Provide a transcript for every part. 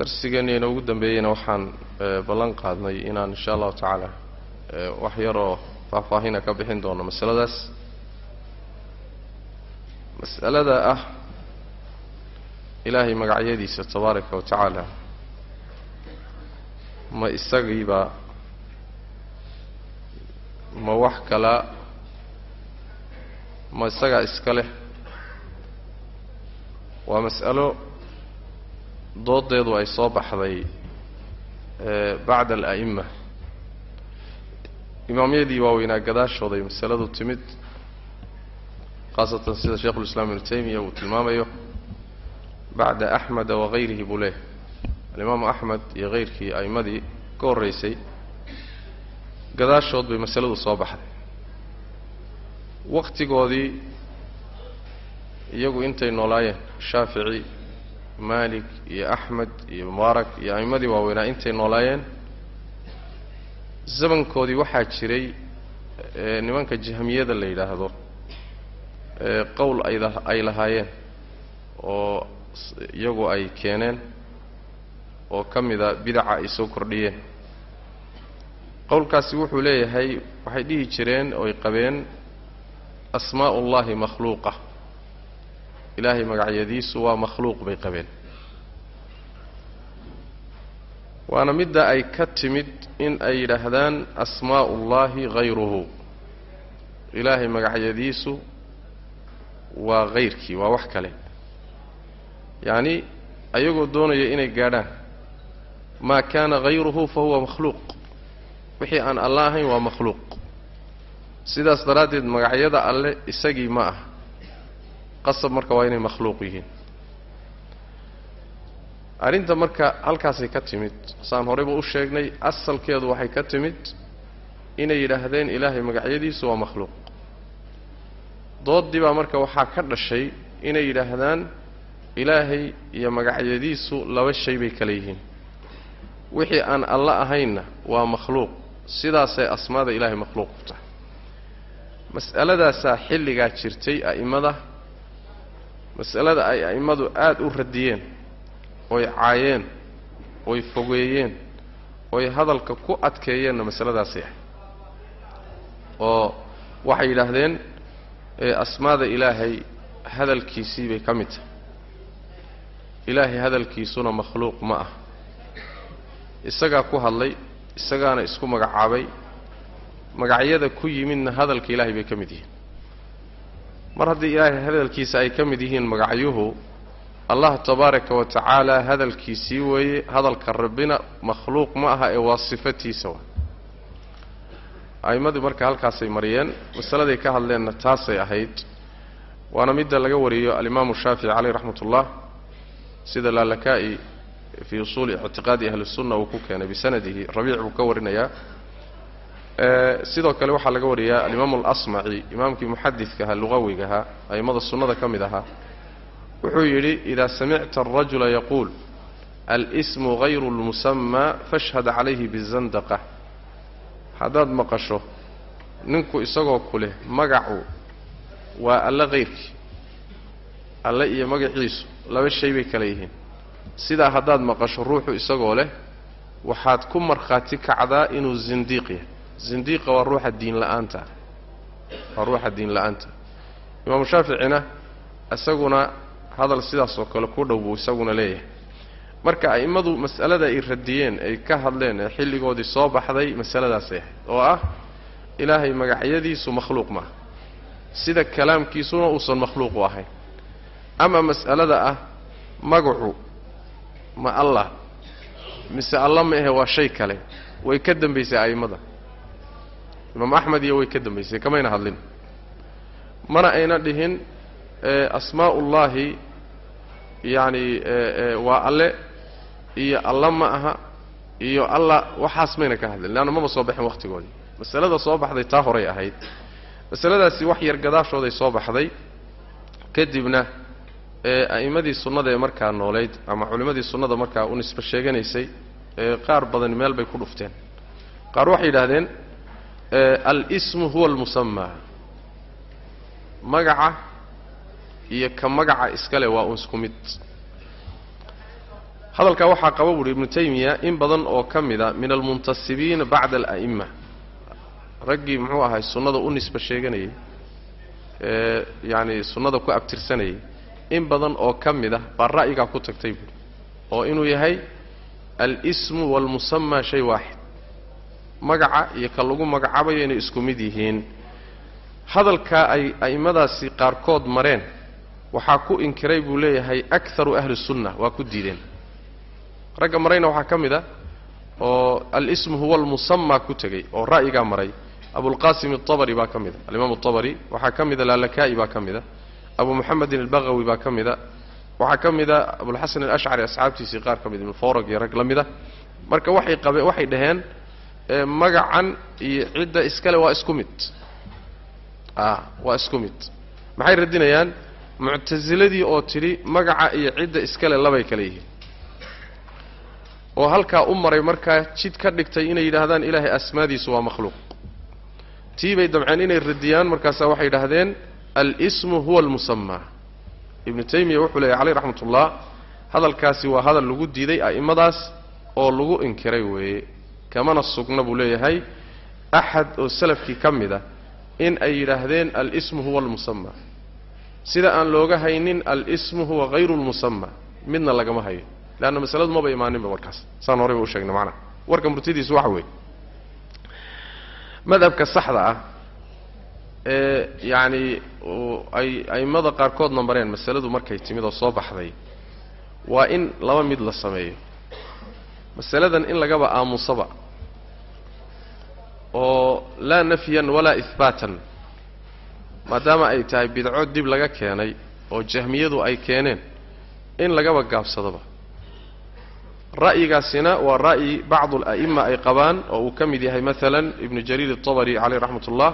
darsigeena inoogu dambeeyeyna waxaan ballan qaadnay inaan insha allahu tacaala wax yaroo faahfaahina ka bixin doono masaladaas. Mas'alada ah ilaahay magacyadiisa tabaaraka wa tacaala ma isagiiba ma wax kala ma isagaa iska leh. Waa mas'alo doodeedu ay soo baxday bacda ala'ima imaamyadii waaweynaa gadaashooday masaladu timid khaasatan sida sheikhulislaam ibnu taymiya uu tilmaamayo bacda axmeda wagayrihi buu leehay alimaamu axmed iyo hayrkii a'immadii ka horraysay gadaashood bay masaladu soo baxday. Waqtigoodii iyagu intay noolaayeen shaafici maalik iyo axmed iyo mubaarak iyo a'immadii waaweynaa intay noolaayeen zamankoodii waxaa jiray nimanka jahmiyada la yidhaahdo qowl ayda ay lahaayeen oo iyagu ay keeneen oo ka mida bidaca ay soo kordhiyeen. Qowlkaasi wuxuu leeyahay waxay dhihi jireen ooy qabeen asmaa ullahi makhluuqa ilaahay magacyadiisu waa makhluuq bay qabeen. Waana midda ay ka timid in ay yidhaahdaan asmaa ullahi hayruhu ilaahay magacyadiisu waa hayrkii waa wax kale. Yacni ayagoo doonaya inay gaadhaan maa kaana hayruhu fa huwa makhluuq. Wixii aan alla ahayn waa makhluuq. Sidaas daraaddeed magacyada alle isagii ma ah qasab marka waa inay makhluuq yihiin. Arrinta marka halkaasay ka timid saan horeyba u sheegnay asalkeedu waxay ka timid inay yidhaahdeen ilaahay magacyadiisu waa makhluuq. Dooddii baa marka waxaa ka dhashay inay yidhaahdaan ilaahay iyo magacyadiisu laba shay bay kale yihiin. Wixii aan alla ahaynna waa makhluuq sidaasay asmaada ilaahay makhluuq ku tahay. Mas'aladaasaa xilligaa jirtay a'immada mas'alada ay a'immadu aada u radiyeen oy caayeen oy fogeeyeen oy hadalka ku adkeeyeenna masaladaasay ahay oo waxay yidhaahdeen asmaada ilaahay hadalkiisii bay ka mid tahay. Ilaahay hadalkiisuna makhluuq ma ah. Isagaa ku hadlay isagaana isku magacaabay. Magacyada ku yimidna hadalka ilaahay bay ka mid yihiin mar haddii ilaahay hadalkiisa ay ka mid yihiin magacyuhu allah tabaaraka wa tacaala hadalkiisii weeye hadalka rabbina makhluuq ma aha ee waa. Sifatiisa wa a'immadii marka halkaasay mariyeen masaladay ka hadleenna taasay ahayd. Waana midda laga wariyo alimaamu shaafici caleyh raxmat ullah sida laalakaa'i fii usuuli ictiqaadi ahli sunna uu ku keenay bisanadihi rabiic buu ka warinayaa sidoo kale waxaa laga wariyaa alimaamu alasmaci imaamkii muxadidka ahaa luqawiga ahaa a'immada sunnada ka mid ahaa wuxuu yidhi idaa samicta arajula yaquul alsmu hayru اlmusamaa fashhad calayhi bizandaqa. Haddaad maqasho ninku isagoo ku leh magacu waa alle hayrkii alle iyo magaciisu laba shay bay kale yihiin. Sidaa haddaad maqasho ruuxu isagoo leh waxaad ku markhaati kacdaa inuu zindiiq yahay zindiiqa waa ruuxa diin la'aanta. Waa ruuxa diin la'aanta. Imaamu shaaficina isaguna hadal sidaas oo kale ku dhow buu isaguna leeyahay. Marka a'immadu mas'alada ay radiyeen ay ka hadleen ee xilligoodii soo baxday masaladaasay ahayd oo ah ilaahay magacyadiisu makhluuq maaha sida kalaamkiisuna uusan makhluuq u ahayn. Ama mas'alada ah magacu ma allah mise alla ma ahe waa shay kale. Way ka dambaysay a'immada imaam axmed iyo way ka dambaysay kamayna hadlin. Mana ayna dhihin asmaa ullaahi yacni waa alle iyo alla ma aha iyo alla waxaas mayna ka hadlin leanna maba soo baxin wakhtigoodii masalada soo baxday taa horay ahayd. Masaladaasi wax yar gadaashooday soo baxday kadibna a'immadii sunnada ee markaa noolayd ama culimmadii sunnada markaa u nisbe sheeganaysay ee qaar badani meel bay ku dhufteen. Qaar waxay yidhaahdeen al-ismu huwa almusamaa magaca iyo ka magaca iskale waa un isku mid. Hadalkaa waxaa qaba buuhi ibnu taymiya in badan oo ka mida min almuntasibiina bacda ala'ima raggii muxuu ahay sunnada u nisba sheeganayay ee yacani sunnada ku abtirsanayay in badan oo ka mid ah baa ra'yigaa ku tagtay buuhi oo inuu yahay al-ismu waalmusamaa shay waaxid magaca iyo ka lagu magacaabayo inay isku mid yihiin. Hadalkaa ay a'immadaasi qaarkood mareen waxaa ku inkiray buu leeyahay akaru ahli sunna waa ku diideen. Ragga marayna waxaa ka mid a oo al-ismu huwa almusamaa ku tegey oo ra'yigaa maray abulqasim altabari baa ka mid a alimaam altabari waxaa ka mida laalakaa'i baa ka mid a abu muxamedin albagawi baa ka mid a waxaa ka mid a abulxasan alashcari asxaabtiisii qaar ka mid ibnu forog iyo rag la mid a marka waxay qabe waxay dhaheen magacan iyo cidda iskale waa isku mid. A waa isku mid. Maxay radinayaan? Muctasiladii oo tidhi magaca iyo cidda iskale labay kale yihiin. Oo halkaa u maray markaa jid ka dhigtay inay yidhaahdaan ilaahay asmaadiisu waa makhluuq. Tii bay damceen inay radiyaan markaasaa waxay yidhaahdeen al-ismu huwa almusamaa ibnu taymiya wuxuu leeyahy caleyh raxmat ullah hadalkaasi waa hadal lagu diiday a'immadaas oo lagu inkiray weeye kamana sugna buu leeyahay axad oo salafkii ka mid a in ay yidhaahdeen al-ismu huwa almusamaa sida aan looga haynin al-ismu huwa hayru lmusama midna lagama hayo. Leanna masaladu maba imaaninba markaas. Saan horayba u sheegnay macnaha warka murtidiisu waxa weeye. Madhabka saxda ah ee yacani ay a'immada qaarkoodna mareen masaladu markay timid oo soo baxday waa in laba mid la sameeyo masaladan in lagaba aamusaba oo laa nafyan walaa ihbaatan maadaama ay tahay bidco dib laga keenay oo jahmiyadu ay keeneen in lagaba gaabsadaba. Ra'yigaasina waa ra'yi bacdu ala'ima ay qabaan oo uu ka mid yahay maalan ibnu jariir altabari caleyh raxmat ullah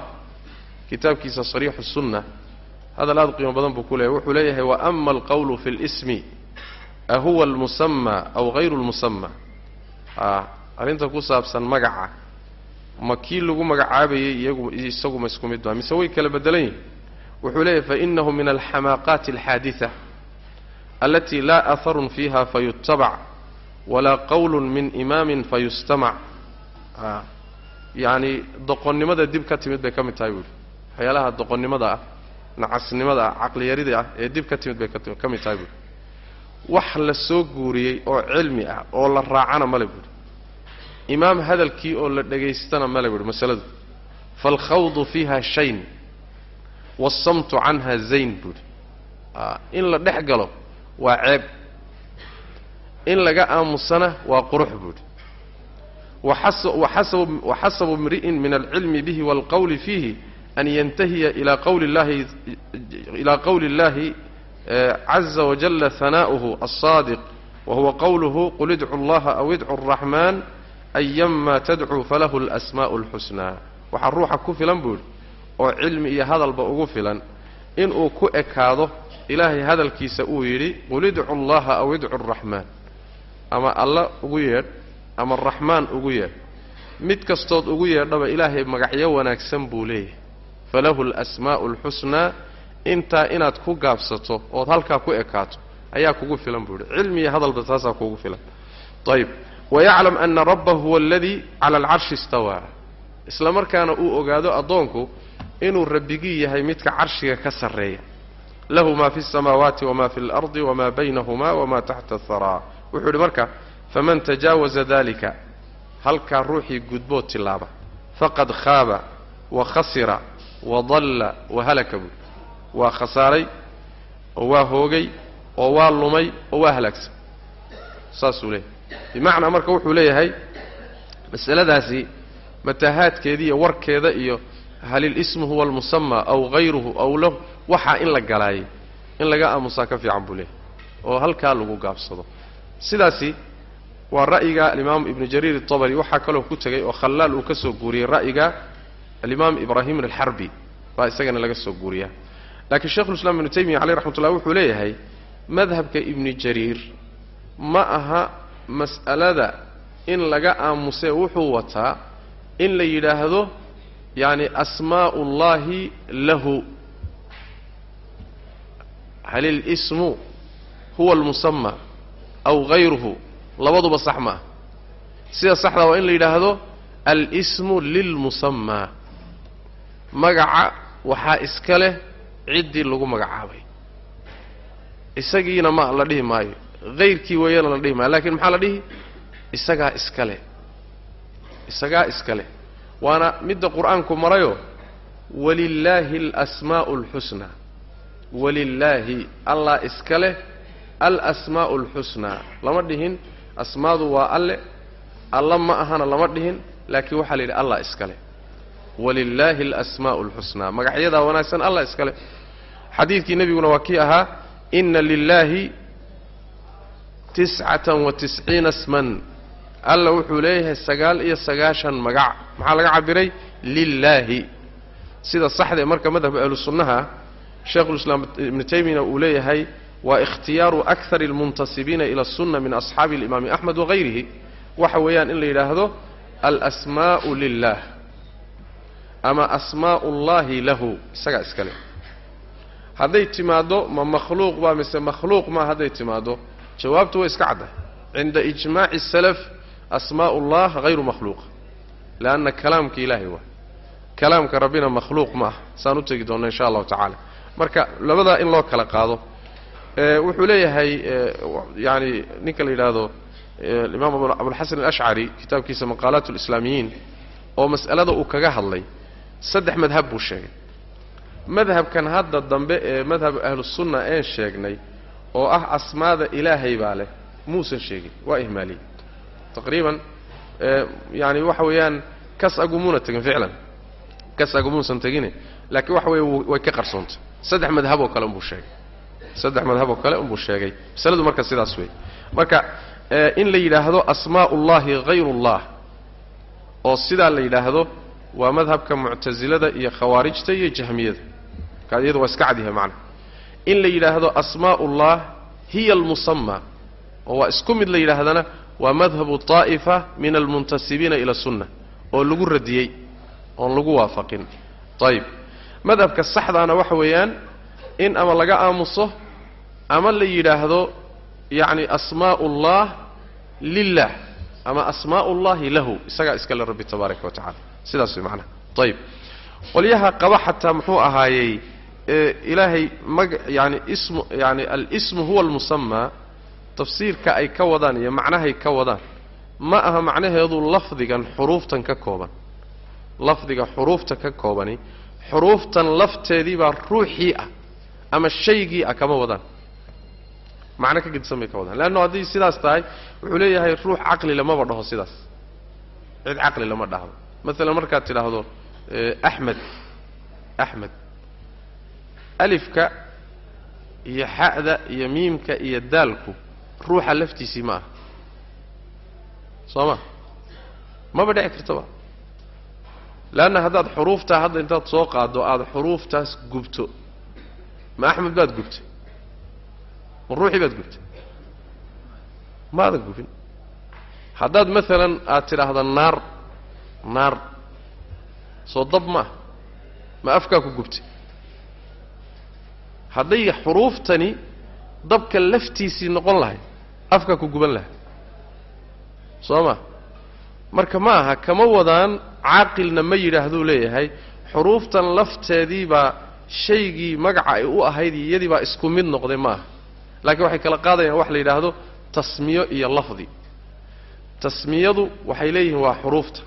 kitaabkiisa sariixu sunna hadal aad u qiimo badan buu ku leeyahy wuxuu leeyahay wa ama alqowlu fi lismi ahuwa almusamaa aw hayru lmusamaa a arrinta ku saabsan magaca. Ma kii lagu magacaabayay iyagu isaguma isku mid baa mise way kala bedelan yihiin wuxuu leeyahy fainahu min alxamaaqaati alxaadida alati laa aharun fiiha fayutabac walaa qowlu min imaamin fayustamac. A yacani doqonnimada dib ka timid bay ka mid tahay buuhi waxyaalaha doqonnimada ah nacasnimada ah caqliyarida ah ee dib ka timid bay ka mid tahay buuhi wax la soo guuriyey oo cilmi ah oo la raacana male buuhi imaam hadalkii oo la dhegaystana male buuhi masaladu. Faalkhawdu fiiha shayn waasamtu canha zayn buuhi a in la dhex galo waa ceeb. In laga aamusana waa qurux buuhi waxasabu imri'in min alcilmi bihi waalqowli fiihi an yantahiya ilaa qowli llahi caza wajalla hanaa'uhu alsaadiq wahuwa qowluhu qul idcu allaha aw idcu araxmaan ayama tadcuu falahu alasmaa'u alxusnaa waxaa ruuxa ku filan buu yidhi oo cilmi iyo hadalba ugu filan inuu ku ekaado ilaahay hadalkiisa uu yidhi qul idcu allaha aw idcu araxmaan ama alla ugu yeedh ama raxmaan ugu yeedh mid kastood ugu yeedhaba ilaahay magacyo wanaagsan buu leeyahay falahu alasmaa'u alxusnaa intaa inaad ku gaabsato ood halkaa ku ekaato ayaa kugu filan buu yidhi. Cilmi hadalba taasaa kugu filan. Ayib wayaclam ana rabbahu huwa aladii cala alcarshi istawaa. Isla markaana uu ogaado addoonku inuu rabbigii yahay midka carshiga ka sarreeya. Lahu ma fi اsamaawaati wama fi اlardi wama baynahuma wama taxta aharaa wuxuu yidhi marka faman tajaawaza dalika halkaa ruuxii gudbood tilaaba faqad khaaba wa khasira wa dalla wa halaka buui waa khasaaray oo waa hoogay oo waa lumay oo waa halaagsan saasuu leeyahay. Bimacnaa marka wuxuu leeyahay masaladaasi matahaadkeeda iyo warkeeda iyo hal ilismu huwa almusamaa aw hayruhu aw lah waxaa in la galaayay in laga aamusaa ka fiican buu leeyahay oo halkaa lagu gaabsado. Sidaasi waa ra'yiga alimaam ibnu jariir itabari waxaa kaloo ku tegay oo khallaal uu ka soo guuriyey ra'yiga alimaam ibraahim alxarbi baa isagana laga soo guuriyaa laakiin sheikhulislaam ibnu taymiya caleyh raxmat ullah wuxuu leeyahay madhabka ibni jariir ma aha mas'alada in laga aamusee wuxuu wataa in la yidhaahdo yacni asmaa'u اllahi lahu. Hal ilismu huwa almusama aw hayruhu labaduba sax ma ah. Sida saxdaa waa in la yidhaahdo al-ismu lilmusamaa magaca waxaa iska leh ciddii lagu magacaabay. Isagiina ma la dhihi maayo. Hayrkii weeyana la dhihi maayo. Lakiin maxaa la dhihi? Isagaa iska leh isagaa iska leh waana midda qur'aanku marayo walilaahi alasmaa'u alxusnaa walilaahi allah iska leh alasmaa'u alxusnaa lama dhihin asmaadu waa alle. Alla ma ahana lama dhihin. Laakiin waxaa la yidhi allah iska leh walilaahi alasmaa'u alxusnaa magacyadaa wanaagsan allah iska leh xadiidkii nebiguna waa kii ahaa ina lilaahi tiscatan wa tisciina sman alla wuxuu leeyahay sagaal iyo sagaashan magac. Maxaa laga cabiray lilaahi sida saxda ee marka madhabka ahlu sunnaha sheikhulislaam ibnu taymiyana uu leeyahay waa ikhtiyaaru akar almuntasibiina ila asunna min asxaabi alimaami axmed wagayrihi waxa weeyaan in la yidhaahdo alasmaa'u lilah ama asmaa'u ullahi lahu isagaa iska leh hadday timaaddo ma makhluuq baa mise makhluuq maa hadday timaaddo jawaabtu way iska caddahay. Cinda ijmaaci salaf asmaa'u ullah hayru makhluuqa leanna kalaamka ilaahay waa. Kalaamka rabbina makhluuq ma ah saan u tegi doonna insha allahu tacaala. Marka labadaa in loo kala qaado wuxuu leeyahay yani ninka la yidhaahdo imaam abulxasan alashcari kitaabkiisa maqaalaat alislaamiyiin oo mas'alada uu kaga hadlay saddex madhab buu sheegay. Madhabkan hadda dambe ee madhab ahlusunna een sheegnay oo ah asmaada ilaahay baa leh muusan sheegin waa ihmaaliyey taqriiban yani waxa weeyaan kas agumuuna tegin ficlan. Kas agumuusan tegine laakiin waxa weeye way ka qarsoontay saddex madhab oo kale unbuu sheegay. Saddex madhab oo kale unbuu sheegay. Masaladu marka sidaas wey marka in la yidhaahdo asmaa ullahi hayrullah oo sidaa la yidhaahdo waa madhabka muctasilada iyo khawaarijta iyo jahmiyada. Ka iyadu waa iska cadyahay macna. In la yidhaahdo asmaa ullah hiya almusamaa oo waa isku mid la yidhaahdana waa madhabu طaa'ifa min almuntasibiina ila sunna oo lagu radiyey oon lagu waafaqin. Ayib madhabka saxdaana waxa weeyaan in ama laga aamuso ama la yidhaahdo yacni asmaa ullah lilah ama asmaa ullahi lahu isagaa iskale rabbi tabaaraka wa tacala sidaas way macnaha. Ayib qolyaha qaba xataa muxuu ahaayey ilaahay yani ismu yani alismu huwa almusamaa tafsiirka ay ka wadaan iyo macnahay ka wadaan ma aha macnaheedu lafdigan xuruuftan ka kooban. Lafdiga xuruufta ka koobani xuruuftan lafteedii baa ruuxii ah ama shaygii ah kama wadaan. Macno ka gedisan bay ka wadaan. Leanno haddii sidaas tahay wuxuu leeyahay ruux caqli lamaba dhaho sidaas. Cid caqli lama dhahdo maalan markaad tidhaahdo axmed axmed alifka iyo xa'da iyo miimka iyo daalku ruuxa laftiisii ma aha. Soo ma? Maba dhici kartaba leanna haddaad xuruuftaa hadda intaad soo qaaddo aada xuruuftaas gubto. Ma axmed baad gubtay? Ma ruuxii baad gubtay? Maadan gubin. Haddaad maalan aad tidhaahdo naar naar. Soo dab ma ah ma afkaa ku gubtay. Hadday xuruuftani dabka laftiisii noqon lahayd afkaa ku guban lahay soo ma? Marka ma aha kama wadaan caaqilna ma yidhaahduu leeyahay xuruuftan lafteedii baa shaygii magaca ay u ahayd iyadii baa isku mid noqday ma aha. Laakiin waxay kala qaadayaan wax la yidhaahdo tasmiyo iyo lafdi. Tasmiyadu waxay leeyihiin waa xuruufta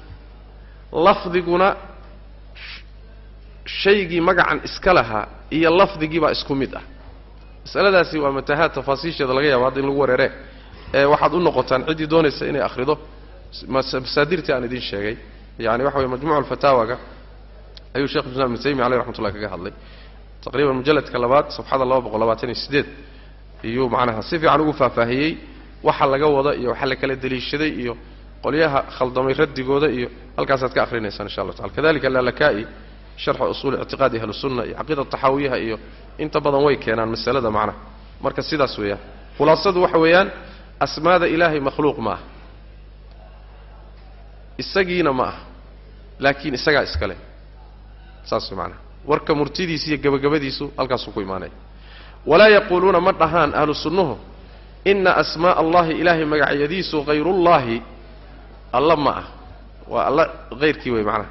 lafdiguna shaygii magacan iska lahaa iyo lafdigii baa isku mid ah. Masaladaasi waa matahaad tafaasiisheeda laga yaabo hadda in lagu wareere. Ee waxaad u noqotaan ciddii doonaysa inay akhrido. Masaadirtii aan idin sheegay. Yani waxa weye majmuuc alfataawaga ayuu shekh islam ibnu taymiya aleyh raxmat ullahi kaga hadlay. Taqriiban mujalladka labaad safxada laba boqol labaatan iyo siddeed iyuu macnaha si fiican ugu faahfaahiyey. Waxa laga wada iyo waxa la kala deliishaday iyo qolyaha khaldamay raddigooda iyo halkaasaad ka akrinaysaan insha allah tacala kadalika lalaka'i sharxa usuuli ictiqaadi ahlusunna iyo caqiida taxaawiyaha iyo inta badan way keenaan masalada macnaha marka sidaas weeyaan khulaasadu waxa weeyaan asmaada ilaahay makhluuq ma aha. Isagiina ma aha laakiin isagaa iska leh. Saas macnaha warka murtidiisa iyo gebagabadiisu halkaasuu ku imaanaya walaa yaquuluuna ma dhahaan ahlu inna asmaa'a allahi ilaahay magacyadiisu hayrullaahi alla ma ah. Waa alla hayrkii wey macnaha.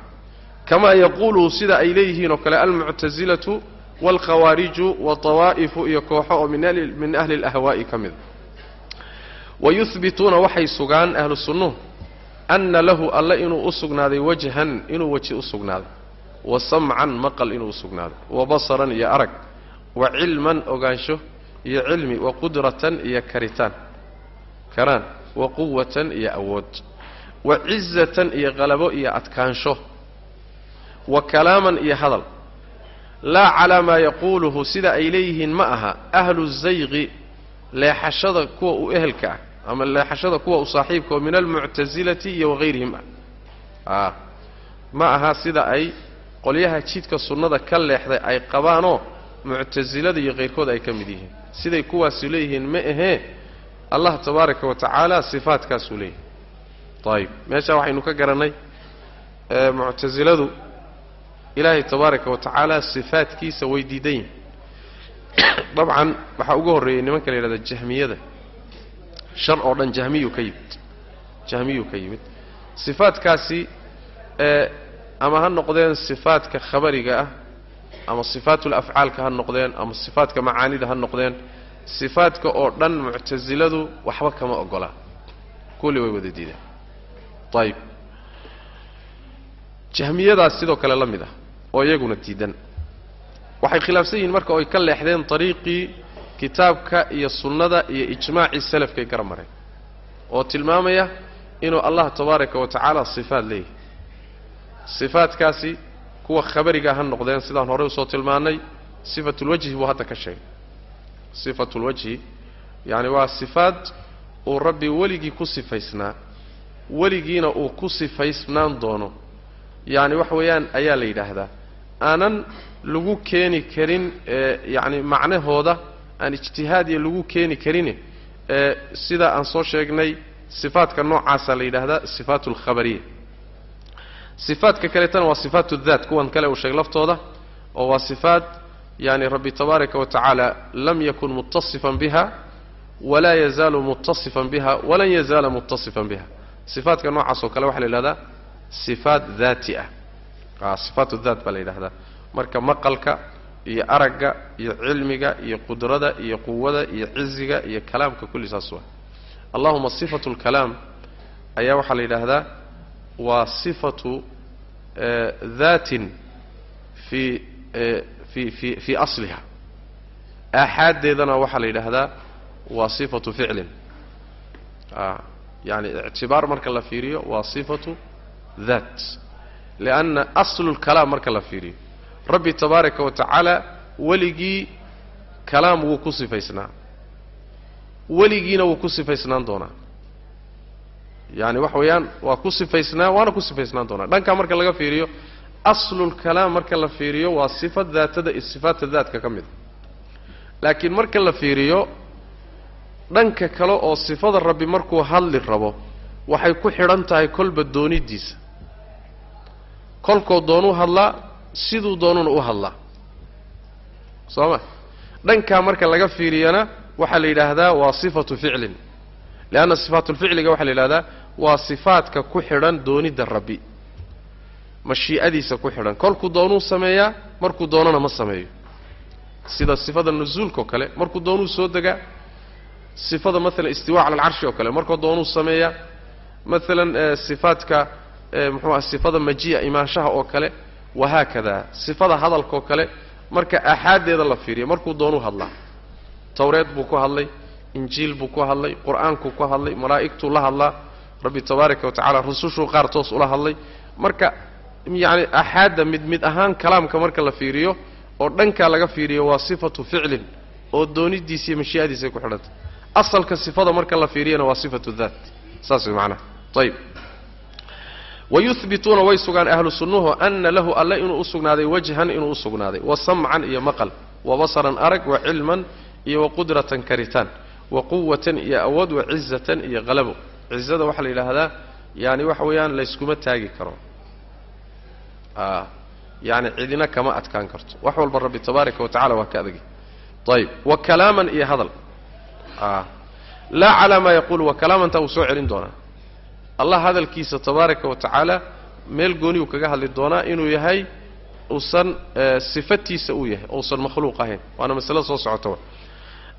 Kamaa yaquuluhu sida ay leeyihiin oo kale almuctasilatu waalkhawaariju watawaa'ifu iyo kooxo oo min ahli alahwaa'i ka mida wayuhbituuna waxay sugaan ahlu sunnuhu anna lahu alle inuu u sugnaaday wajhan inuu weji u sugnaaday. Wa samcan maqal inuu u sugnaaday. Wa basaran iyo arag. Wa cilman ogaansho iyo cilmi. Wa qudratan iyo karitaan. Karaan. Wa quwatan iyo awood wa cizatan iyo qalabo iyo adkaansho. Wa kalaaman iyo hadal. Laa calaa maa yaquuluhu sida ay leeyihiin ma aha ahlu zayqi leexashada kuwa u ehelka ah ama leexashada kuwa u saaxiibka oo min almuctasilati iyo wahayrihim ah ma aha sida ay qolyaha jidka sunnada ka leexday ay qabaanoo muctasilada iyo kayrkood ay ka mid yihiin. Siday kuwaasu leeyihiin ma ahee allah tabaaraka wa tacaala sifaadkaasuu leeyahay ayib meeshaa waxaynu ka garannay muctasiladu ilaahay tabaaraka wa tacaala sifaadkiisa way diidan yihiin dabcan waxaa ugu horreeyey nimanka la yidhahda jahmiyada shar oo dhan jahmiyuu ka yimid jahmiyuu ka yimid. Sifaadkaasi ama ha noqdeen sifaadka khabariga ah ama sifaatul afcaalka ha noqdeen ama sifaadka macaanida ha noqdeen sifaadka oo dhan muctasiladu waxba kama ogolaa kulli way wada diideen ayib jahmiyadaas sidoo kale la mid ah oo iyaguna diidan waxay khilaafsan yihiin marka oy ka leexdeen ariiqii kitaabka iyo sunnada iyo ijmaacii salafkay gara mareen oo tilmaamaya inuu allah tabaaraka wa tacaala sifaad leeyahay. Sifaadkaasi kuwa khabariga ha noqdeen sidaan horey u soo tilmaannay sifatulwajhi buu hadda ka sheegay. Sifatulwajhi yacani waa sifaad uu rabbi weligii ku sifaysnaa weligiina uu ku sifaysnaan doono. Yacni waxa weeyaan ayaa la yidhaahdaa. Aanan lagu keeni karin yacni macnahooda aan ijtihaadiya lagu keeni karin ee sida aan soo sheegnay sifaadka noocaasaa la yidhaahdaa sifaat alkhabariya sifaadka kaleetana waa sifaat daat kuwan kale uu sheegay laftooda oo waa sifaat yani rabbi tabaaraka wa tacaala lam yakun mutasifan biha walaa yazaalu mutasifan biha walan yazaala mutasifan biha sifaadka noocaas oo kale waxaa la yidhahdaa sifaat daati ah. Sifaat daat baa la yidhahdaa. Marka maqalka iyo aragga iyo cilmiga iyo qudrada iyo quwada iyo ciziga iyo kalaamka kulli saas waa. Allahuma sifatu lkalaam ayaa waxaa la yidhaahdaa waa sifatu daatin fii fi fi fii asliha. Aaxaaddeedana waxaa la yidhaahdaa waa sifatu ficlin yani ictibaar marka la fiiriyo waa sifatu daat lianna aslu lkalaam marka la fiiriyo. rabbi tabaaraka wa weligii kalaam wuu ku sifaysnaa weligiina wuu ku sifaysnaan doonaa. yani waxa weeyaan waa ku sifaysnaa waana ku sifaysnaan doonaa. Dhankaa marka laga fiiriyo aslulkalaam marka la fiiriyo waa sifa daatada sifaata daatka ka mid. a laakiin marka la fiiriyo dhanka kale oo sifada rabbi markuu hadli rabo waxay ku xidhan tahay kolba doonidiisa kolkoo doonuu hadlaa siduu doonuna u hadlaa soo ma dhankaa marka laga fiiriyana waxaa la yidhaahdaa waa sifatu ficlin. Leanna sifaatulficliga waxaa la yidhahdaa waa sifaadka ku xidhan doonidda rabbi. Mashii'adiisa ku xidhan. Kolkuu doonuu sameeyaa markuu doonana ma sameeyo. Sida sifada nusuulka oo kale markuu doonuu soo degaa sifada maalan istiwa cala alcarshi oo kale. Markuu doonuu sameeyaa maalan sifaadka muxuu ah sifada maji'a imaanshaha oo kale wahaakada sifada hadalka oo kale marka aaxaaddeeda la fiiriyo. Markuu doonuu hadlaa tawreed buu ku hadlay injiil buu ku hadlay qur'aankuu ku hadlay malaa'igtuu la hadlaa rabbi tabaaraka wa tacala rusushuu qaar toos ula hadlay. Marka yacni aaxaadda mid mid ahaan kalaamka marka la fiiriyo oo dhankaa laga fiiriyo waa sifatu ficlin oo doonidiisa iyo mashii'adiisay ku xidhantay asalka sifada marka la fiiriyana waa sifatu daat. Saas way macnaha. Ayib wayuhbituuna way sugaan ahlu sunnuhu ana lahu alle inuu u sugnaaday wajhan inuu u sugnaaday. Wa samcan iyo maqal. Wa basaran arag wa cilman iyo wa qudratan karitaan. Wa quwatan iyo awood wa cizatan iyo qalabo cizada waxaa la yidhaahdaa yani waxa weeyaan layskuma taagi karo. Yani cidina kama adkaan karto. Wax walba rabbi tabaaraka wa tacala waa ka adagi. Ayib wa kalaaman iyo hadal laa calaa maa yaquulu wa kalaamantaa wuu soo celin doonaa. Allah hadalkiisa tabaaraka wa tacaala meel gooniyuu kaga hadli doonaa inuu yahay uusan sifatiisa uu yahay uusan makhluuq ahayn. Waana masale soo socota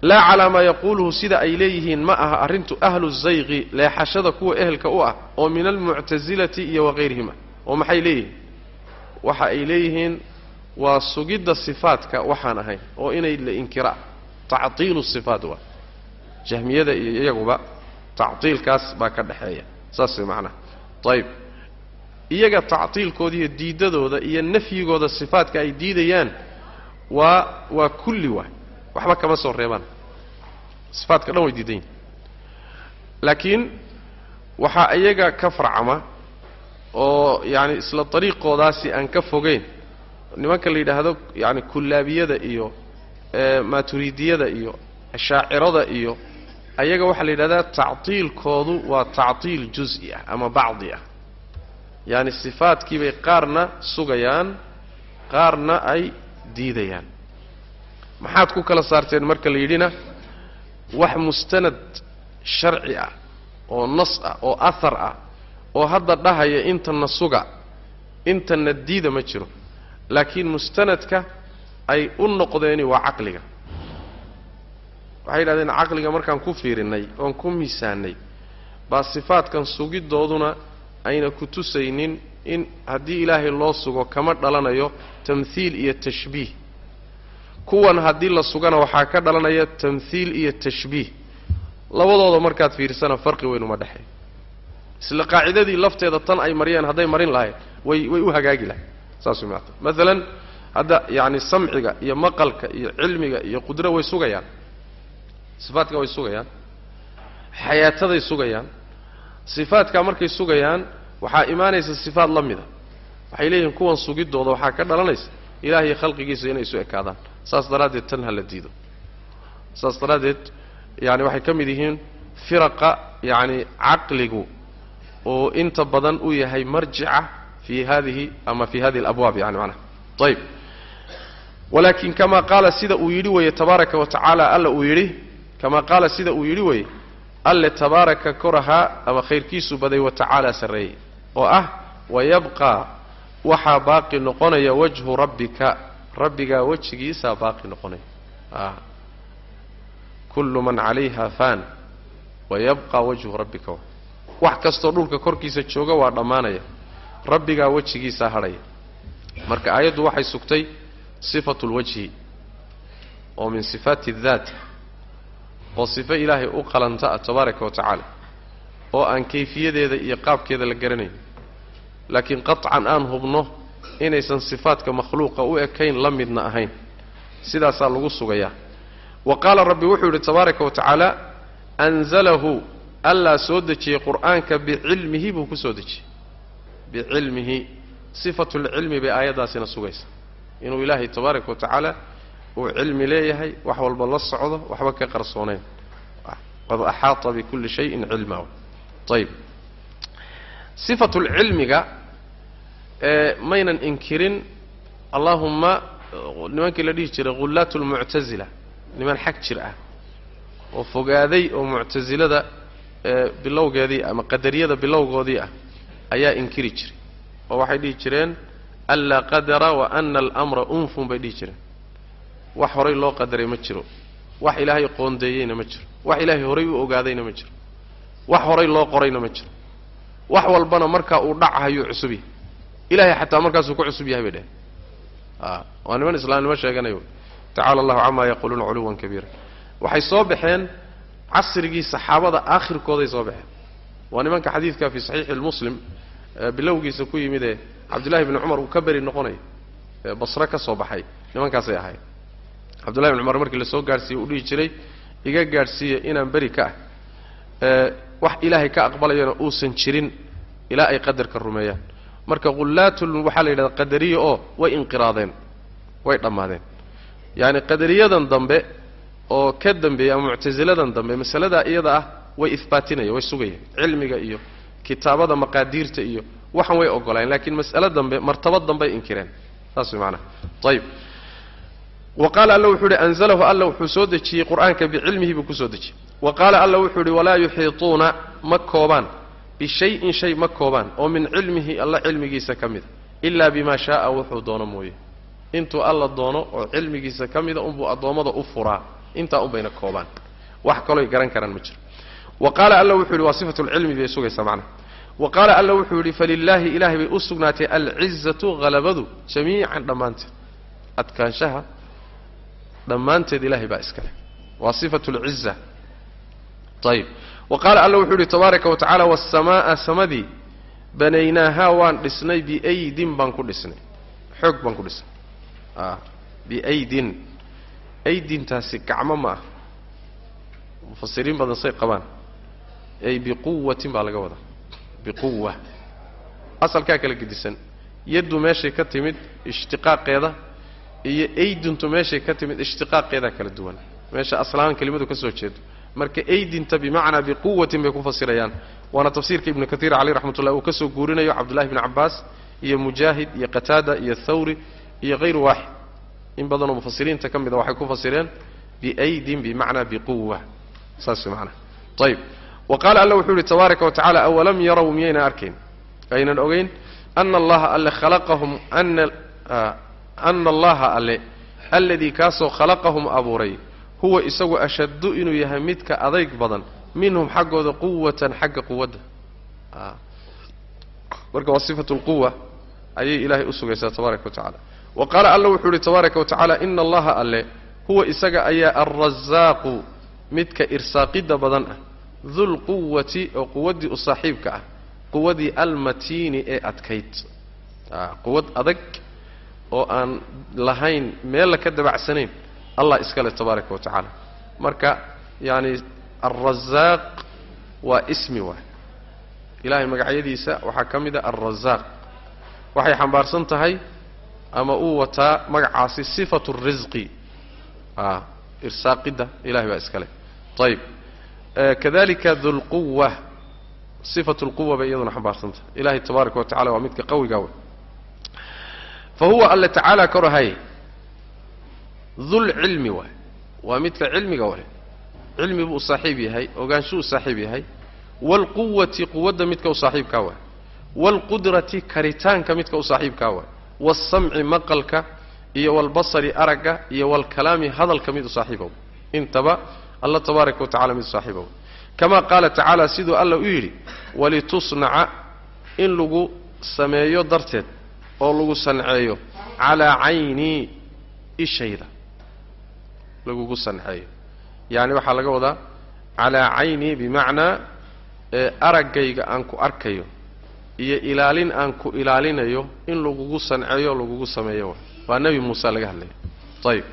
laa calaa maa yaquuluhu sida ay leeyihiin ma aha arrintu ahlu zayqi leexashada kuwa ehelka u ah oo min almuctasilati iyo wakayrihim ah oo maxay leeyihiin? Waxa ay leeyihiin waa sugidda sifaadka waxaan ahayn oo inay la inkira. Tactiilu sifaat waa jahmiyada iyo iyaguba tactiilkaas baa ka dhexeeya saas way macnaha ayib iyaga tactiilkooda iyo diidadooda iyo nafyigooda sifaadka ay diidayaan waa waa kulli waay waxba kama soo reebaan. Sifaadka dhan way diidan yihiin laakiin waxaa iyaga ka farcama oo yaani isla dariiqoodaasi aan ka fogeyn nimanka la yidhaahdo yani kullaabiyada iyo maaturidiyada iyo ashaacirada iyo ayaga waxaa la yidhahdaa tactiilkoodu waa tactiil juz'i ah ama bacdi ah. Yaani sifaadkiibay qaarna sugayaan qaarna ay diidayaan. Maxaad ku kala saarteen marka la yidhina wax mustanad sharci ah oo nas ah oo ahar ah oo hadda dhahaya intana suga intana diida ma jiro. Laakiin mustanadka ay u noqdeeni waa caqliga waxay yidhahdeen caqliga markaan ku fiirinnay oon ku miisaannay baa sifaadkan sugidooduna ayna ku tusaynin in haddii ilaahay loo sugo kama dhalanayo tamhiil iyo tashbiih. Kuwan haddii la sugana waxaa ka dhalanaya tamhiil iyo tashbiih. Labadooda markaad fiirsana farqi weyn uma dhexeeyo isla qaacidadii lafteeda tan ay mariyeen hadday marin lahayd way way u hagaagi lahayd. Saas maalan hadda yacni samciga iyo maqalka iyo cilmiga iyo qudro way sugayaan sifaadka way sugayaan xayaataday sugayaan sifaadkaa markay sugayaan waxaa imaanaysa sifaad la mida. Waxay leeyihiin kuwan sugidooda waxaa ka dhalanaysa ilaahay khalqigiisa inay isu ekaadaan. Saas daraaddeed tan ha la diido. Saas daraaddeed yani waxay ka mid yihiin firaqa yacni caqligu oo inta badan u yahay marjica fi hadihi ama fi hadihi alabwaab yani manaha ayib walakin kama qaala sida uu yidhi weeye tabaaraka wa tacaala alla uu yidhi kama qaala sida uu yidhi weeye alle tabaaraka korahaa ama khayrkiisu baday wa tacaala sarreeyey oo ah wayabqaa waxaa baaqi noqonaya wajhu rabbika rabbigaa wejigiisaa baaqi noqonaya kullu man calayha fan wayabqaa wajhu rabbika wax kastoo dhulka korkiisa jooga waa dhammaanaya rabbigaa wejigiisaa hadhaya marka aayaddu waxay sugtay sifatu lwajhi oo min sifaati daat oo sifo ilaahay u qalanta ah tabaaraka wa tacaala oo aan kayfiyadeeda iyo qaabkeeda la garanayn. Laakiin qaطcan aan hubno inaysan sifaadka makhluuqa u ekayn la midna ahayn. Sidaasaa lagu sugayaa. Wa qaala rabbi wuxuu yidhi tabaaraka wa tacaala anzalahu allaa soo dejiyey qur'aanka bicilmihi buu ku soo dejiyey. Bicilmihi sifatulcilmi bay aayaddaasina sugaysa inuu ilaahay tabaaraka wa tacaala uu cilmi leeyahay wax walba la socdo waxba ka qarsoonayn qad axaata bikulli shayin cilma. Ayib sifatulcilmiga maynan inkirin allaahumma nimankii la dhihi jiray ghullaat lmuctasila niman xag jir ah. Oo fogaaday oo muctasilada bilowgeedii ama qadariyada bilowgoodii ah ayaa inkiri jiray. Oo waxay dhihi jireen anlaa qadara wa ana alamra unfun bay dhihi jireen wax horay loo qadaray ma jiro. Wax ilaahay qoondeeyeyna ma jiro. Wax ilaahay horay u ogaadayna ma jiro. Wax horay loo qorayna ma jiro. Wax walbana markaa uu dhacahayuu cusub yahay ilahay xataa markaasuu ku cusub yahay bay dheheen a waa niman islaamnimo sheeganayo tacala allahu camaa yaquuluuna culuwan kabiira. Waxay soo baxeen casrigii saxaabada aakhirkooday soo baxeen. Waa nimanka xadiidka fii saxiixi lmuslim bilowgiisa ku yimid ee cabdullahi bni cumar uu ka beri noqonayo basre ka soo baxay. Nimankaasay ahayd cabdullahi bni cumar markii la soo gaadhsiiye uu dhihi jiray iga gaadhsiiya inaan beri ka ah. Wax ilaahay ka aqbalayana uusan jirin ilaa ay qadarka rumeeyaan. Marka hullaatul waxaa la yidhahda qadariya oo way inqiraadeen way dhammaadeen. Yacani qadariyadan dambe oo ka dambeeya ama muctasiladan dambe masaladaa iyada ah way ihbaatinayaan way sugayaan. Cilmiga iyo kitaabada maqaadiirta iyo waxan way ogolaayeen laakiin mas'alo dambe martabad dambey inkireen. Saas way macanaha ayib wa qaala alla wuxuu uhi anzalahu alla wuxuu soo dejiyey qur'aanka bicilmihi buu ku soo dejiyey wa qaala alla wuxuu idhi walaa yuxiituuna ma koobaan bishayin shay ma koobaan oo min cilmihi alla cilmigiisa ka mida ilaa bimaa shaaa wuxuu doono mooye intuu alla doono oo cilmigiisa ka mida unbuu addoommada u furaa intaa unbayna koobaan wax kalooy garan karaan ma jiro wa qaala alla wuxuu yidhi waa sifatulcilmi bay sugaysaa macnaha wa qaala alla wuxuu yidhi falilaahi ilaahay bay u sugnaatay alcizatu halabadu jamiican dhammaanteed adkaanshaha dhammaanteed ilaahay baa iskale waa sifatu lciza ayib wa qaala alla wuxuu yidhi tabaaraka wa tacala waasamaaa samadii banaynaahaa waan dhisnay biaydin baan ku dhisnay. Xoog baan ku dhisnay. A biaydin. Aydintaasi gacmo ma ah. Mufasiriin badan say qabaan. Ay biquwatin baa laga wadaa. Biquwa. Asalkaa kala gedisan. Yaddu meeshay ka timid ishtiqaaqeeda iyo aydintu meeshay ka timid ishtiqaaqeedaa kala duwan. Meesha aslahaan kelimadu ka soo jeedo. Marka aydinta bimacnaa biquwatin bay ku fasirayaan. Waana tafsiirka ibnu katiir caleyh raxmatullah uu ka soo guurinayo cabdullahi bni cabbaas iyo mujaahid iyo qataada iyo thawri iyo hayru waaxid. In badanoo mufasiriinta ka mida waxay ku fasireen biaydin bimacnaa biquwa. Saas macnaha ayib wa qaala alla wuxuu yihi tabaaraka wa tacala awalam yarow miyayna arkayn aynan ogeyn ana allaha alle khalaqahum ana ana allaha alle alladii kaasoo khalaqahum abuuray huwa isagu ashaddu inuu yahay midka adayg badan minhum xaggooda quwatan xagga quwadda marka waa sifatu lquwa ayay ilaahay u sugaysaa tabaaraka wa tacala wa qaala alla wuxuu yihi tabaaraka wa tacala ina allaha alle huwa isaga ayaa alrasaaqu midka irsaaqidda badan ah dulquwati oo quwaddii u saaxiibka ah quwadii almatiini ee adkayd quwad adag oo aan lahayn meella ka dabacsanayn allah iskale tabaaraka wa tacaala. Marka yacani alrasaaq waa ismi waay. Ilahay magacyadiisa waxaa ka mid a alrasaaq waxay xambaarsan tahay ama uu wataa magacaasi sifatu risqi a irsaaqidda ilahay baa iskale. Ayib kadalika dulquwa sifatu lquwa bay iyaduna xambaarsan tahay. Ilahay tabaaraka wa tacala waa midka qawigaa wey fa huwa alle tacaala korahay dulcilmi waay waa midka cilmiga wale cilmi buu saaxiib yahay ogaanshuu u saaxiib yahay waalquwati quwadda midka u saaxiibkaa waay waalqudrati karitaanka midka u saaxiibkaa waay waasamci maqalka iyo waalbasari aragga iyo waalkalaami hadalka mid u saaxiibow intaba alla tabaaraka wa tacala mid u saaxiibow kama qaala tacaala siduu alla u yidhi walitusnaca in lagu sameeyo darteed oo lagu sanceeyo calaa caynii ishayda. Lagugu sanceeyo yacni waxaa laga wadaa calaa caynii bimacnaa araggayga aan ku arkayo iyo ilaalin aan ku ilaalinayo in lagugu sanceeyo lagugu sameeyo. Waa nebi muuse laga hadlaya ayib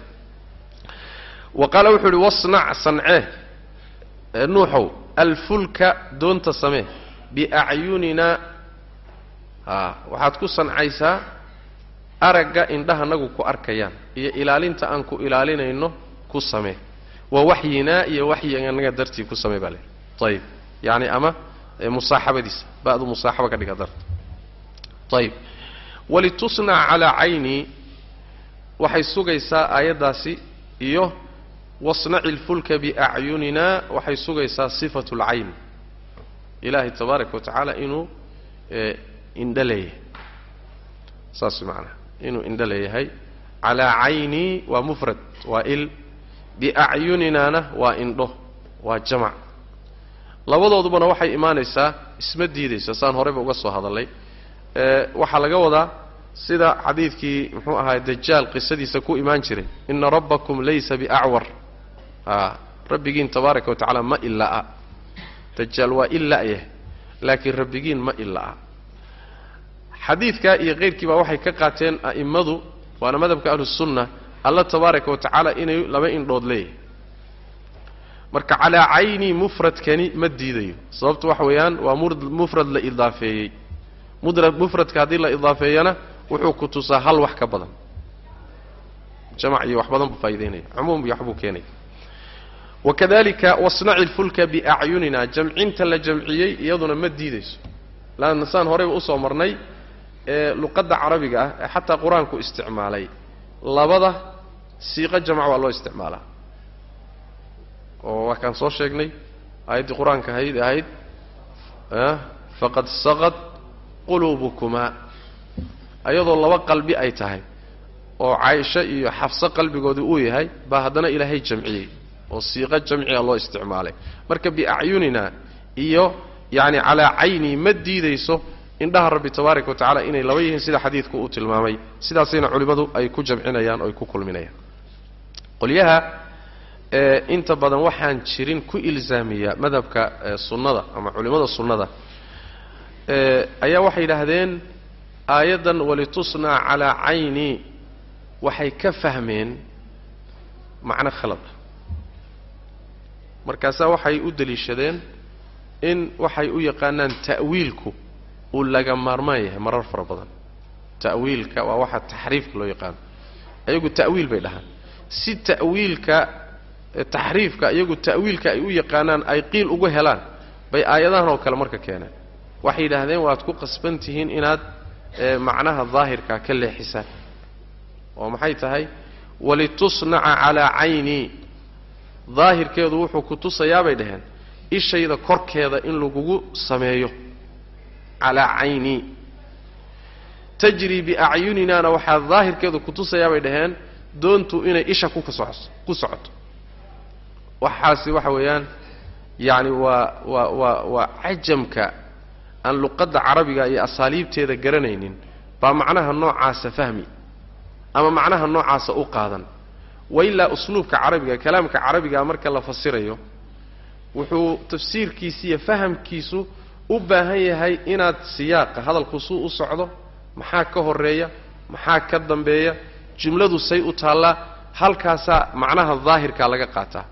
wa qaala wuxuu uhi wasnac sancee nuuxow alfulka doonta samee biacyuninaa waxaad ku sancaysaa aragga indhahanagu ku arkayaan iyo ilaalinta aan ku ilaalinayno ku samee. Waa waxyinaa iyo waxyinaga dartii ku samee baa leehay ayib yacni ama musaaxabadiisa. Ba'du musaaxaba ka dhiga darta. Ayib walitusnac calaa caynii waxay sugaysaa aayaddaasi iyo wasnaci lfulka biacyunina waxay sugaysaa sifatu lcayn ilaahay tabaaraka wa tacaala inuu indho leeyahay saas macanaha inuu indho leeyahay calaa caynii waa mufrad waa il biacyuninaana waa indho waa jamac. Labadoodubana waxay imaanaysaa isma diidaysa saan horeyba uga soo hadallay waxaa laga wadaa sida xadiidkii muxuu ahaay dajaal qisadiisa ku imaan jiray ina rabbakum laysa biacwar rabbigiin tabaaraka wa tacaala ma ila'a dajaal waa ila'yah laakiin rabbigiin ma ila'a xadiidkaa iyo keyrkii baa waxay ka qaateen a'immadu waana madhabka ahlusunna alla tabaaraka wa tacaala inay laba indhood leeyahay marka calaa cayni mufradkani ma diidayo sababtu waxa weeyaan waa mufrad la idaafeeyey. Mufradka haddii la idaafeeyana wuxuu ku tusaa hal wax ka badan. Jamac iyo wax badan buu faa'idaynaya cumuum iyo waxbuu keenaya. Wakadalika wasnaci lfulka biacyunina jamcinta la jamciyey iyaduna ma diidayso. Laanna saan horeyba u soo marnay ee luqadda carabiga ah ee xataa qur'aanku isticmaalay. Labada siiqo jamac waa loo isticmaalaa. Oo waa kaan soo sheegnay aayaddii qur'aanka ahayd ahayd faqad saqad quluubukumaa. Ayadoo laba qalbi ay tahay oo caaisho iyo xafso qalbigooda uu yahay baa haddana ilaahay jamciyey oo siiqo jamciga loo isticmaalay. Marka biacyunina iyo yacni calaa cayni ma diidayso indhaha rabbi tabaaraka wa tacala inay laba yihiin sida xadiidku uu tilmaamay. Sidaasayna culimmadu ay ku jamcinayaan oo ay ku kulminayaan. Qolyaha inta badan waxaan jirin ku ilzaamiya madhabka sunnada ama culimmada sunnada ayaa waxay yidhaahdeen aayaddan walitusnaa calaa cayni. Waxay ka fahmeen macno khalada markaasaa waxay u deliishadeen in waxay u yaqaanaan ta'wiilku uu laga maarmaan yahay marar fara badan. Ta'wiilka waa waxa taxriifka loo yaqaano iyagu ta'wiil bay dhahaan. Si ta'wiilka taxriifka iyagu ta'wiilka ay u yaqaanaan ay qiil ugu helaan bay aayadahan oo kale marka keeneen waxay yidhaahdeen waad ku qasban tihiin inaad macnaha daahirka ka leexisaan oo maxay tahay? Walitusnaca calaa cayni. Daahirkeedu wuxuu ku tusayaa bay dhaheen ishayda korkeeda in lagugu sameeyo calaa cayni tajrii biacyuninaana waxaa daahirkeedu ku tusayaa bay dhaheen doontu inay isha ku ku socoto waxaasi waxa weeyaan yacni waa waa waa waa cajamka aan luqadda carabiga iyo asaaliibteeda garanaynin baa macnaha noocaasa fahmi ama macnaha noocaasa u qaadan wa ilaa usluubka carabiga kalaamka carabiga marka la fasirayo wuxuu tafsiirkiisa iyo fahamkiisu u baahan yahay inaad siyaaqa hadalku suu u socdo maxaa ka horreeya maxaa ka dambeeya jumladu say u taallaa halkaasaa macnaha daahirkaa laga qaataa.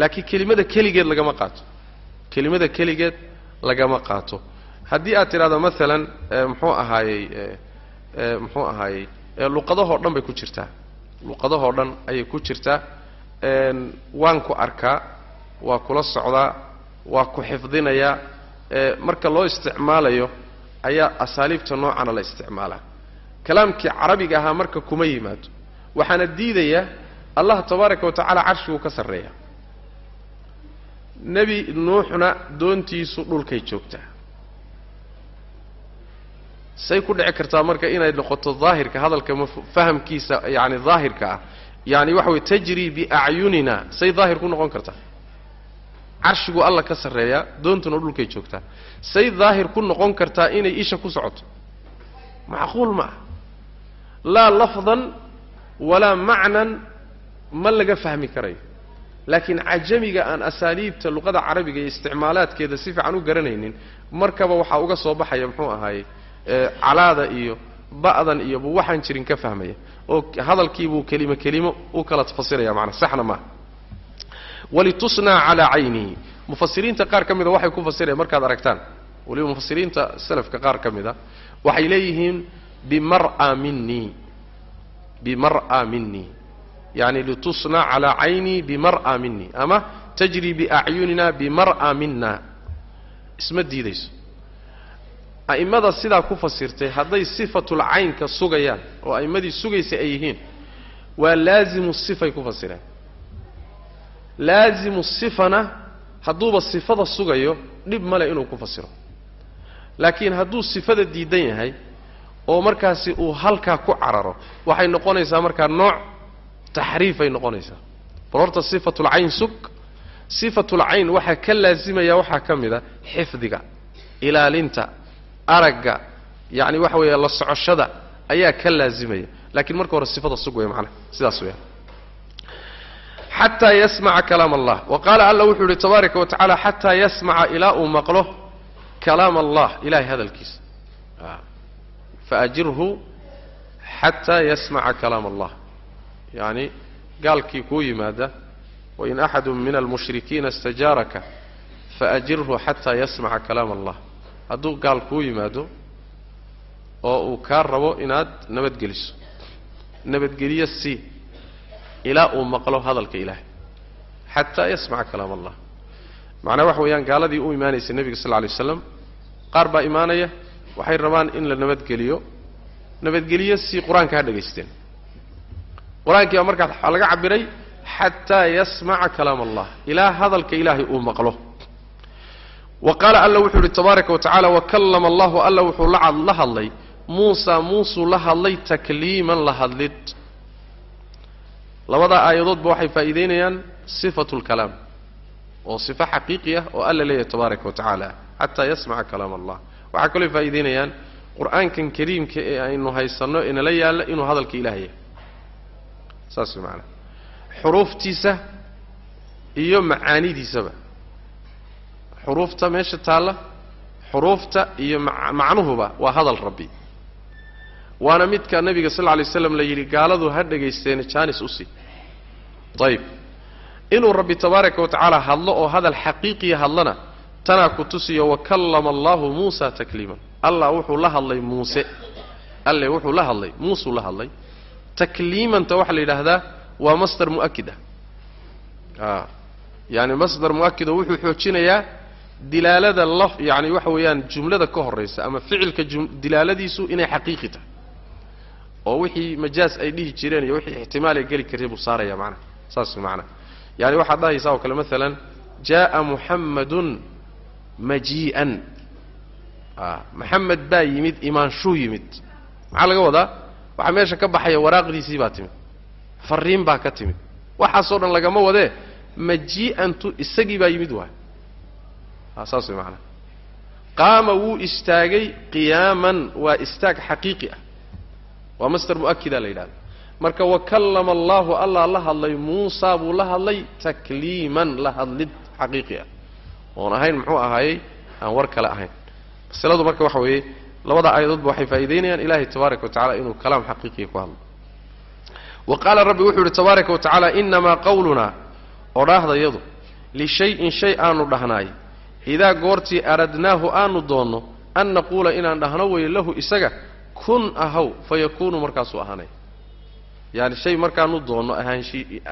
Laakiin kelimada keligeed lagama qaato. Kelimada keligeed lagama qaato. Haddii aad tidhahdo maalan muxuu ahaayey muxuu ahaayey luqadahoo dhan bay ku jirtaa. Luqadahoo dhan ayay ku jirtaa. Waan ku arkaa waa kula socdaa waa ku xifdinayaa marka loo isticmaalayo ayaa asaaliibta noocana la isticmaalaa. Kalaamkii carabiga ahaa marka kuma yimaado. Waxaana diidayaa allah tabaaraka wa tacaala carshiguu ka sarreeya. Nebi nuuxna doontiisu dhulkay joogtaa say ku dhici kartaa marka inay noqoto daahirka hadalka fahamkiisa yani daahirka ah. Yani waxa weye tajrii biacyunina say daahir ku noqon kartaa carshigu alla ka sarreeyaa doontuna dhulkay joogtaa. Say daahir ku noqon kartaa inay isha ku socoto. Macquul ma ah laa lafdan walaa macnan ma laga fahmi karayo laakiin cajamiga aan asaaliibta luqada carabiga iyo isticmaalaadkeeda si fiican u garanaynin markaba waxaa uga soo baxaya muxuu ahaayey calaada iyo ba'dan iyo buu waxaan jirin ka fahmaya. Oo hadalkiibuu kelimo kelimo u kala fasiraya maanaa saxna maaha walitusnaa calaa caynihi mufasiriinta qaar ka mida waxay ku fasirayaan markaad aragtaan waliba mufasiriinta salafka qaar ka mida waxay leeyihiin bimar'a minii bimar'a minii yani litusna calaa caynii bimar'a minii ama tajri biacyunina bimar'a mina isma diidayso. A'immada sidaa ku fasirtay hadday sifatul caynka sugayaan oo a'immadii sugaysa ay yihiin waa laazimu sifay ku fasireen laazimu sifana hadduuba sifada sugayo dhib male inuu ku fasiro. Laakiin hadduu sifada diidan yahay oo markaasi uu halkaa ku cararo waxay noqonaysaa markaa nooc taxriifay noqonaysaa. Bal horta sifatul cayn sug sifatul cayn waxaa ka laazimaya waxaa ka mid a xifdiga ilaalinta aragga yacni waxa weeye la socoshada ayaa ka laazimaya. Laakiin marka hore sifada sug wey macnaha sidaas weeyaan xataa yasmaca kalaam allah wa qaala alla wuxuu yihi tabaaraka wa tacaala xataa yasmaca ilaa uu maqlo kalaam allah ilahay hadalkiisa faajirhu xataa yasmaca kalaam allah yacni gaalkii kuu yimaada wain axadu min almushrikiina istajaaraka faajirhu xataa yasmaca kalaam allah hadduu gaal kuu yimaado oo uu kaa rabo inaad nabadgeliso nabadgeliyo sii ilaa uu maqlo hadalka ilaahay. Xataa yasmaca kalaam allah macnaa waxa weeyaan gaaladii u imaanaysay nebiga sal lla alay waslam qaar baa imaanaya waxay rabaan in la nabadgeliyo nabadgeliyo si qur'aanka ha dhegaysteen. Qur'aankii baa markaa laga cabiray xataa yasmaca kalaam allah ilaa hadalka ilaahay uu maqlo. Wa qaala alla wuxuu yidhi tabaaraka wa tacala wakallama allahu alla wuxuu la hadlay. Muusa muusuu la hadlay takliiman la hadlid labadaa aayadoodba waxay faa'iideynayaan sifatu lkalaam oo sifo xaqiiqi ah oo alla leeyahay tabaaraka wa tacaala xataa yasmaca kalaam allah. Waxaa kaloo faa'iideynayaan qur'aankan kariimka ee aynu haysanno inala yaalla inuu hadalka ilaah yahay. Saas way macanaa xuruuftiisa iyo macaanidiisaba. Xuruufta meesha taalla xuruufta iyo macnuhuba waa hadal rabbi waana midka nabiga sal lla lay la yidhi gaaladu ha dhegaysteena jaanis u sii. Ayib inuu rabbi tabaaraka wa tacaala hadlo oo hadal xaqiiqiya hadlana tanaa ku tusiyo wakallama allahu muusa takliiman. Allah wuxuu la hadlay muuse. Alle wuxuu la hadlay muusuu la hadlay. Takliimanta waxaa la yidhaahdaa waa masdar mu'akid ah. A yaani masdar mu'akid oo wuxuu xoojinayaa dilaalada la yani waxa weeyaan jumlada ka horraysa ama ficilka dilaaladiisu inay xaqiiqi tahay oo wixii majaas ay dhihi jireen iyo wixii ixtimaal ay geli kartay buu saaraya macnaha saas macnaha yani waxaad dhahaysaa oo kale maalan jaءa muxammadun majii'an a maxamed baa yimid imaanshuu yimid. Maxaa laga wadaa? Waxaa meesha ka baxaya waraaqdiisii baa timid. Fariin baa ka timid. Waxaasoo dhan lagama wadee majii'antu isagii baa yimid waay. A saas way macanaha qaama wuu istaagay qiyaaman waa istaag xaqiiqi ah waa master mu'akida la yidhahda marka wakallama allahu allah la hadlay muusa buu la hadlay takliiman la hadlid xaqiiqi ah. Oon ahayn muxuu ahaayey aan war kale ahayn. Masaladu marka waxa weeye labada aayadoodba waxay faa'iideynayaan ilahay tabaaraka wa tacala inuu kalaam xaqiiqiya ku hadlo. Wa qaala rabbi wuxuu yidhi tabaaraka wa tacaala inamaa qawlunaa odhaahdayadu lishay-in shay aanu dhahnaay idaa goortii aradnaahu aanu doonno an naquula inaan dhahno weeye lahu isaga kun ahaw fa yakuunu markaasuu ahaanay. Yaani shay markaanu doonno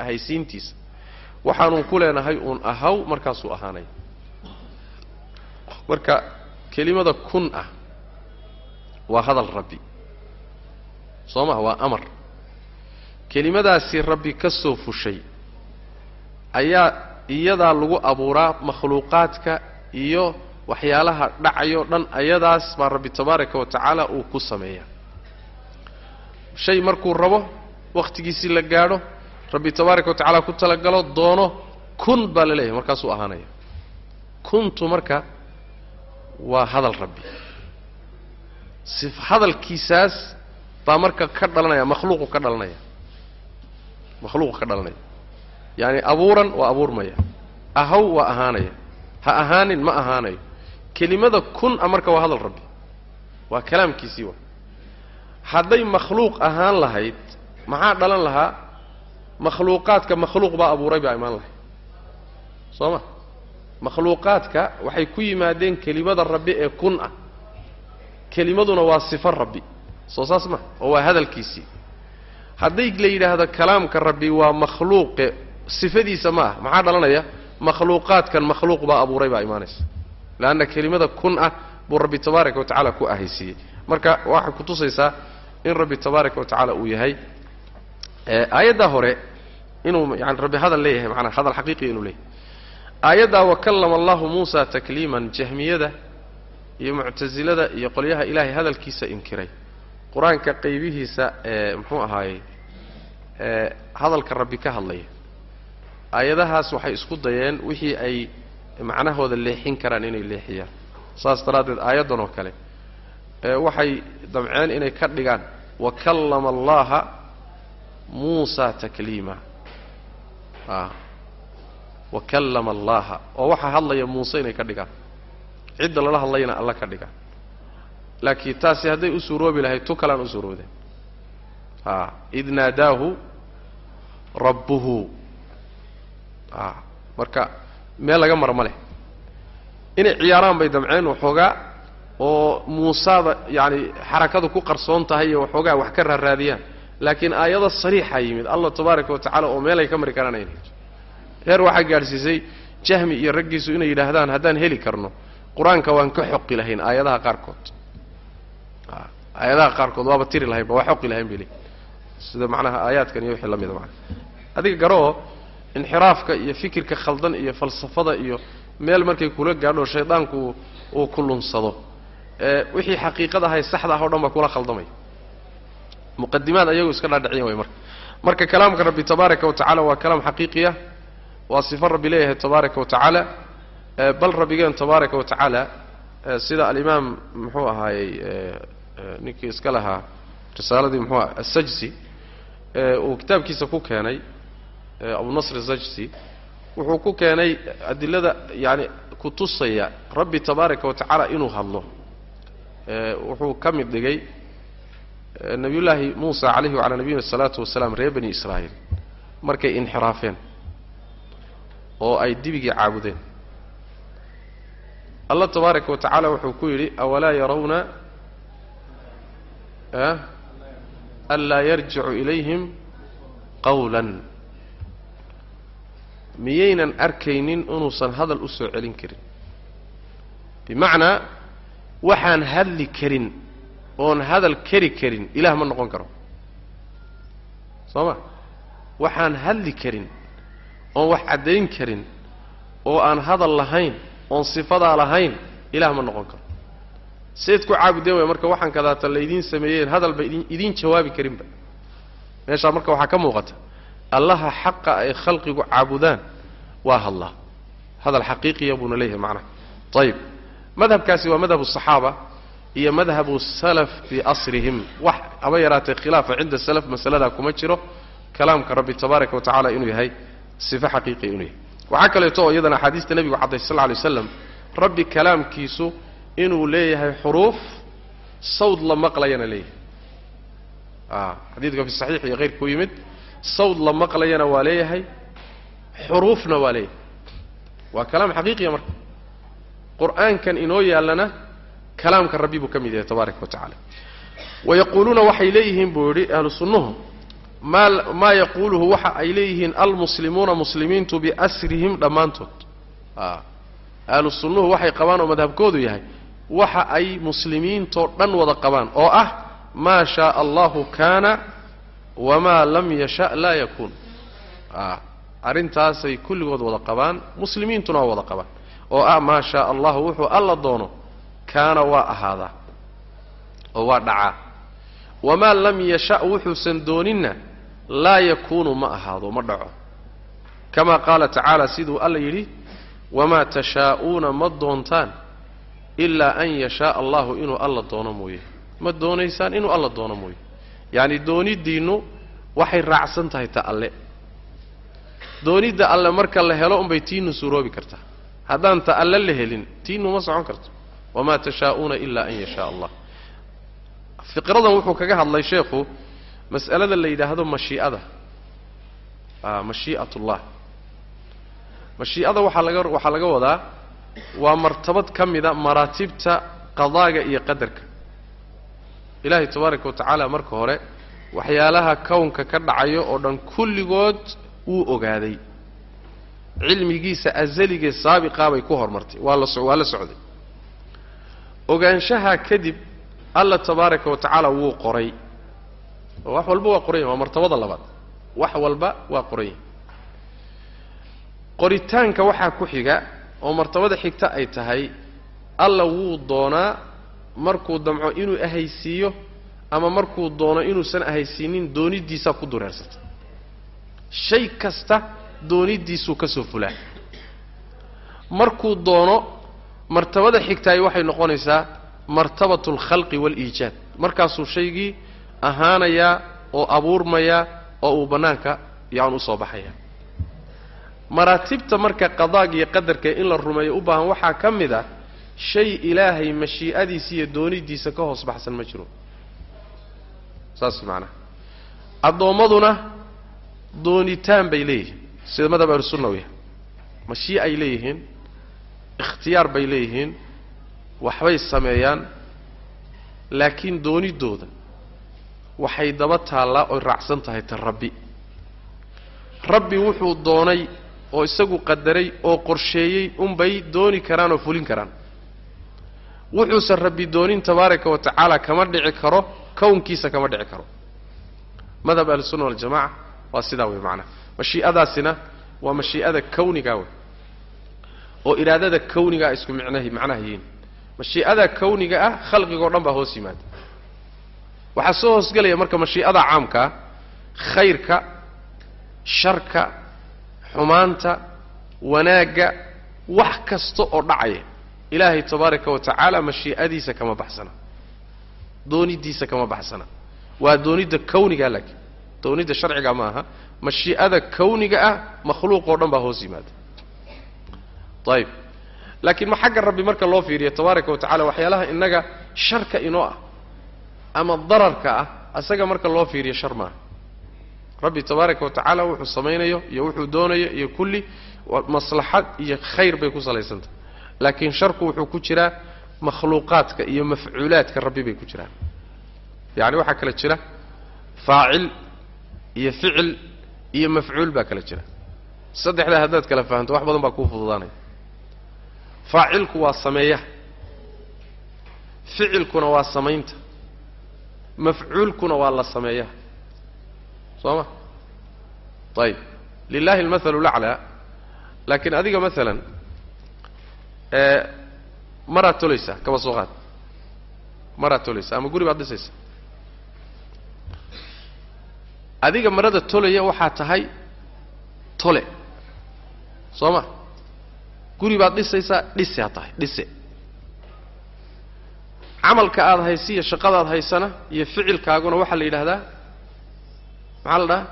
ahaysiintiisa waxaanu ku leenahay uun ahaw markaasuu ahaanay. Marka kelimada kun ah waa hadal rabbi. Soo maha waa amar. Kelimadaasi rabbi ka soo fushay ayaa iyadaa lagu abuuraa makhluuqaadka iyo waxyaalaha dhacayoo dhan ayadaas baa rabbi tabaaraka wa tacaala uu ku sameeyaa. Shay markuu rabo wakhtigiisii la gaadho rabbi tabaaraka wa tacaala ku talagalo doono kun baa la leeyahay markaasuu ahaanaya. Kuntu marka waa hadal rabbi. Hadalkiisaas baa marka ka dhalanaya makhluuqu ka dhalanaya. Makhluuqu ka dhalanaya. Yaani abuuran waa abuurmaya ahaw waa ahaanaya. Ha ahaanin ma ahaanayo kelimada kun a marka waa hadal rabbi. Waa kalaamkiisii wa hadday makhluuq ahaan lahayd maxaa dhalan lahaa? Makhluuqaadka makhluuq baa abuuray baa imaan lahayd soo ma? Makhluuqaadka waxay ku yimaadeen kelimada rabbi ee kun ah. Kelimaduna waa sifo rabbi. Soo saas ma? Oo waa hadalkiisii. Hadday la yidhaahdo kalaamka rabbi waa makhluuqe sifadiisa ma ah maxaa dhalanaya? Makhluuqaadkan makhluuq baa abuuray baa imaanaysa leanna kelimada kun ah buu rabbi tabaaraka wa tacaala ku ahaysiiyey marka waxay kutusaysaa in rabbi tabaaraka wa tacaala uu yahay aayaddaa hore inuu yani rabbi hadal leeyahay maanaa hadal xaqiiqiya inuu leeyahay aayaddaa wakallama allahu muusa takliiman jahmiyada iyo muctasilada iyo qolyaha ilaahay hadalkiisa inkiray qur'aanka qaybihiisa ee muxuu ahaayey hadalka rabbi ka hadlaya aayadahaas waxay isku dayeen wixii ay macnahooda leexin karaan inay leexiyaan saas daraaddeed aayaddan oo kale waxay damceen inay ka dhigaan wakallama allaha muusa takliima. A wakallama allaha oo waxaa hadlaya muuse inay ka dhigaan. Cidda lala hadlayana alla ka dhigaan laakiin taasi hadday u suuroobi lahayd tu kalaan u suuroodeen. A id naadaahu rabbuhu. A marka meel laga mara ma leh. Inay ciyaaraan bay damceen waxoogaa oo muusaada yacani xarakadu ku qarsoon tahay iyo waxoogaa wax ka raaraadiyaan laakiin aayado sariixa yimid. Allah tabaaraka wa tacala oo meelay ka mari karaan ayna heer waxaa gaadhsiisay jahmi iyo raggiisu inay yidhaahdaan haddaan heli karno. Qur'aanka waan ka xoqi lahayn aayadaha qaarkood. Aayadaha qaarkood waaba tiri lahaynba waa xoqi lahayn bay leeyiin sida macnaha aayaadkan iyo wixii la mida macana adiga garoo inxiraafka iyo fikirka khaldan iyo falsafada iyo meel markay kula gaadho shaydaanku uu ku lunsado. Wixii xaqiiqada ahay saxda ah o dhan baa kula khaldamaya muqadimaad ayagu iska dhaadhiciyan way marka. Marka kalaamka rabbi tabaaraka wa tacala waa kalaam xaqiiqiya waa sifo rabbi leeyahay tabaaraka wa tacaala. Bal rabbigeen tabaaraka wa tacaala sida alimaam muxuu ahaayey ninkii iska lahaa risaaladii muxuu aha asajsi uu kitaabkiisa ku keenay abu nasr asajsi wuxuu ku keenay adilada yani kutusaya rabbi tabaaraka wa tacaala inuu hadlo. Wuxuu ka mid dhigay nabiyullaahi muusa calayhi wacalaa nabiyina asalaatu wasalaam reer bani israa'iil. Markay inxiraafeen oo ay dibigii caabudeen. Allah tabaaraka wa tacaala wuxuu ku yidhi awalaa yarawna anlaa yarjicu ilayhim qawlan miyaynan arkaynin inuusan hadal u soo celin karin. Bimacnaa waxaan hadli karin oon hadal keri karin ilaah ma noqon karo. Soo ma? Waxaan hadli karin oon wax caddayn karin oo aan hadal lahayn oon sifadaa lahayn ilaah ma noqon karo. Seed ku caabudeen way marka waxaan kadaata laydiin sameeyeen hadalba idin jawaabi karinba. Meeshaa marka waxaa ka muuqata allaha xaqa ay khalqigu caabudaan waa hadlaa hadal xaqiiqiya buuna leeyahay macnaha. Ayib madhabkaasi waa madhabu saxaaba iyo madhabu salaf fii asrihim. Wax haba yaraatee khilaafa cinda salaf masaladaa kuma jiro. Kalaamka rabbi tabaaraka wa inuu yahay sifo xaqiiqiya inuu yahay. Waxaa kaleeto oo iyadana axaadiista nebigu cadday sal alay waslam rabbi kalaamkiisu inuu leeyahay xuruuf sawd la maqlayana leeyahay. A xadiidka fi saxiix iyo keyrka ku yimid sawd la maqlayana waa leeyahay xuruufna waa leeyahay. Waa kalaam xaqiiqiya marka. Qur'aankan inoo yaallana kalaamka rabbi buu ka mid yahay tabaaraka wa tacala wayaquuluuna waxay leeyihiin buu yidhi ahlu sunnuhu maa maa yaquuluhu waxa ay leeyihiin almuslimuuna muslimiintu biasrihim dhammaantood. A ahlu sunnuhu waxay qabaan oo madhabkoodu yahay waxa ay muslimiintoo dhan wada qabaan oo ah maa shaaa allahu kaana wamaa lam yasha laa yakuun arrintaasay kulligood wada qabaan muslimiintuna waa wada qabaan. Oo ah maa shaaa allahu wuxuu alla doono kaana waa ahaadaa oo waa dhacaa wamaa lam yasha wuxuusan dooninna laa yakuunu ma ahaado ma dhaco. kama qaala tacaala siduu alla yidhi wamaa tashaa'uuna ma doontaan ilaa an yashaaa allahu inuu alla doono mooye. Ma doonaysaan inuu alla doono mooye yacni dooniddiinnu waxay raacsan tahay ta alle. Doonidda alle marka la helo unbay tiinnu suuroobi kartaa haddaan ta alle la helin tiinnu ma socon karto. Wamaa tashaa'uuna ilaa an yashaa allah. Fiqradan wuxuu kaga hadlay sheekhu mas'alada la yidhaahdo mashii'ada. Mashii'at ullah mashii'ada waxaa laga waxaa laga wadaa waa martabad ka mida maraatibta qadaaga iyo qadarka ilaahay tabaaraka wa tacaala marka hore waxyaalaha kownka ka dhacayo oo dhan kulligood wuu ogaaday. Cilmigiisa asaligee saabiqaa bay ku hormartay waa la waa la socday. Ogaanshaha kadib alla tabaaraka wa tacaala wuu qoray. Oo wax walba waa qoran yahy waa martabada labaad. Wax walba waa qoran yahy qoritaanka waxaa ku xiga oo martabada xigta ay tahay alla wuu doonaa markuu damco inuu ahaysiiyo ama markuu doono inuusan ahaysiinin dooniddiisaa ku dureersata shay kasta dooniddiisuu ka soo fulaa. Markuu doono martabada xigtaay waxay noqonaysaa martabatu alkhalqi waaliijaad markaasuu shaygii ahaanayaa oo abuurmayaa oo uu bannaanka yaan u soo baxaya. Maraatibta marka qadaag iyo qadarka in la rumeeyo u baahan waxaa ka mid ah shay ilaahay mashii'adiisa iyo dooniddiisa ka hoos baxsan ma jiro. Saas macanaha addoommaduna doonitaan bay leeyihiin. Sida madhab ahlusunna u yahay mashii ay leeyihiin ikhtiyaar bay leeyihiin waxbay sameeyaan laakiin dooniddooda waxay daba taallaa oy raacsan tahay ta rabbi. Rabbi wuxuu doonay oo isagu qadaray oo qorsheeyey unbay dooni karaan oo fulin karaan wuxuusan rabbi doonin tabaaraka wa tacaala kama dhici karo kownkiisa kama dhici karo. Madhab ahlusunna waljamaca waa sidaa wey macnaha mashii'adaasina waa mashii'ada kawniga wey oo iraadada kawnigaa isku micnahi macnaha yihiin. Mashii'ada kawniga ah khalqigoo dhan baa hoos yimaada. Waxaa soo hoosgelaya marka mashii'ada caamkaa khayrka sharka xumaanta wanaagga wax kasta oo dhacaya ilaahay tabaaraka wa tacaala mashii'adiisa kama baxsana doonidiisa kama baxsana waa doonidda kawniga laakiin doonidda sharciga ma aha mashii'ada kawniga ah makhluuqoo dhan baa hoos yimaada ayib laakiin ma xagga rabbi marka loo fiiriyo tabaaraka wa tacala waxyaalaha innaga sharka inoo ah ama dararka ah asaga marka loo fiiriyo shar maaha rabbi tabaaraka wa tacaala wuxuu samaynayo iyo wuxuu doonayo iyo kulli maslaxad iyo khayr bay ku salaysantahay laakiin sharku wuxuu ku jiraa makhluuqaadka iyo mafcuulaadka rabbi bay ku jiraan. Yacni waxaa kala jira faacil iyo ficil iyo mafcuul baa kala jira. Saddexdaa haddaad kala fahamto wax badan baa kuu fududaanaya. Faacilku waa sameeyaha ficilkuna waa samaynta mafcuulkuna waa la sameeyaha soo ma? Ayib lilahi almathalu laclaa laakiin adiga maalan maraad tolaysaa kaba soo qaad. Maraad tolaysaa ama guri baad dhisaysaa. Adiga marada tolaya waxaa tahay tole. Soo ma? Guri baad dhisaysaa dhisaa tahay dhise camalka aada haysa iyo shaqadaad haysana iyo ficilkaaguna waxaa la yidhaahdaa maxaa la dhahaa?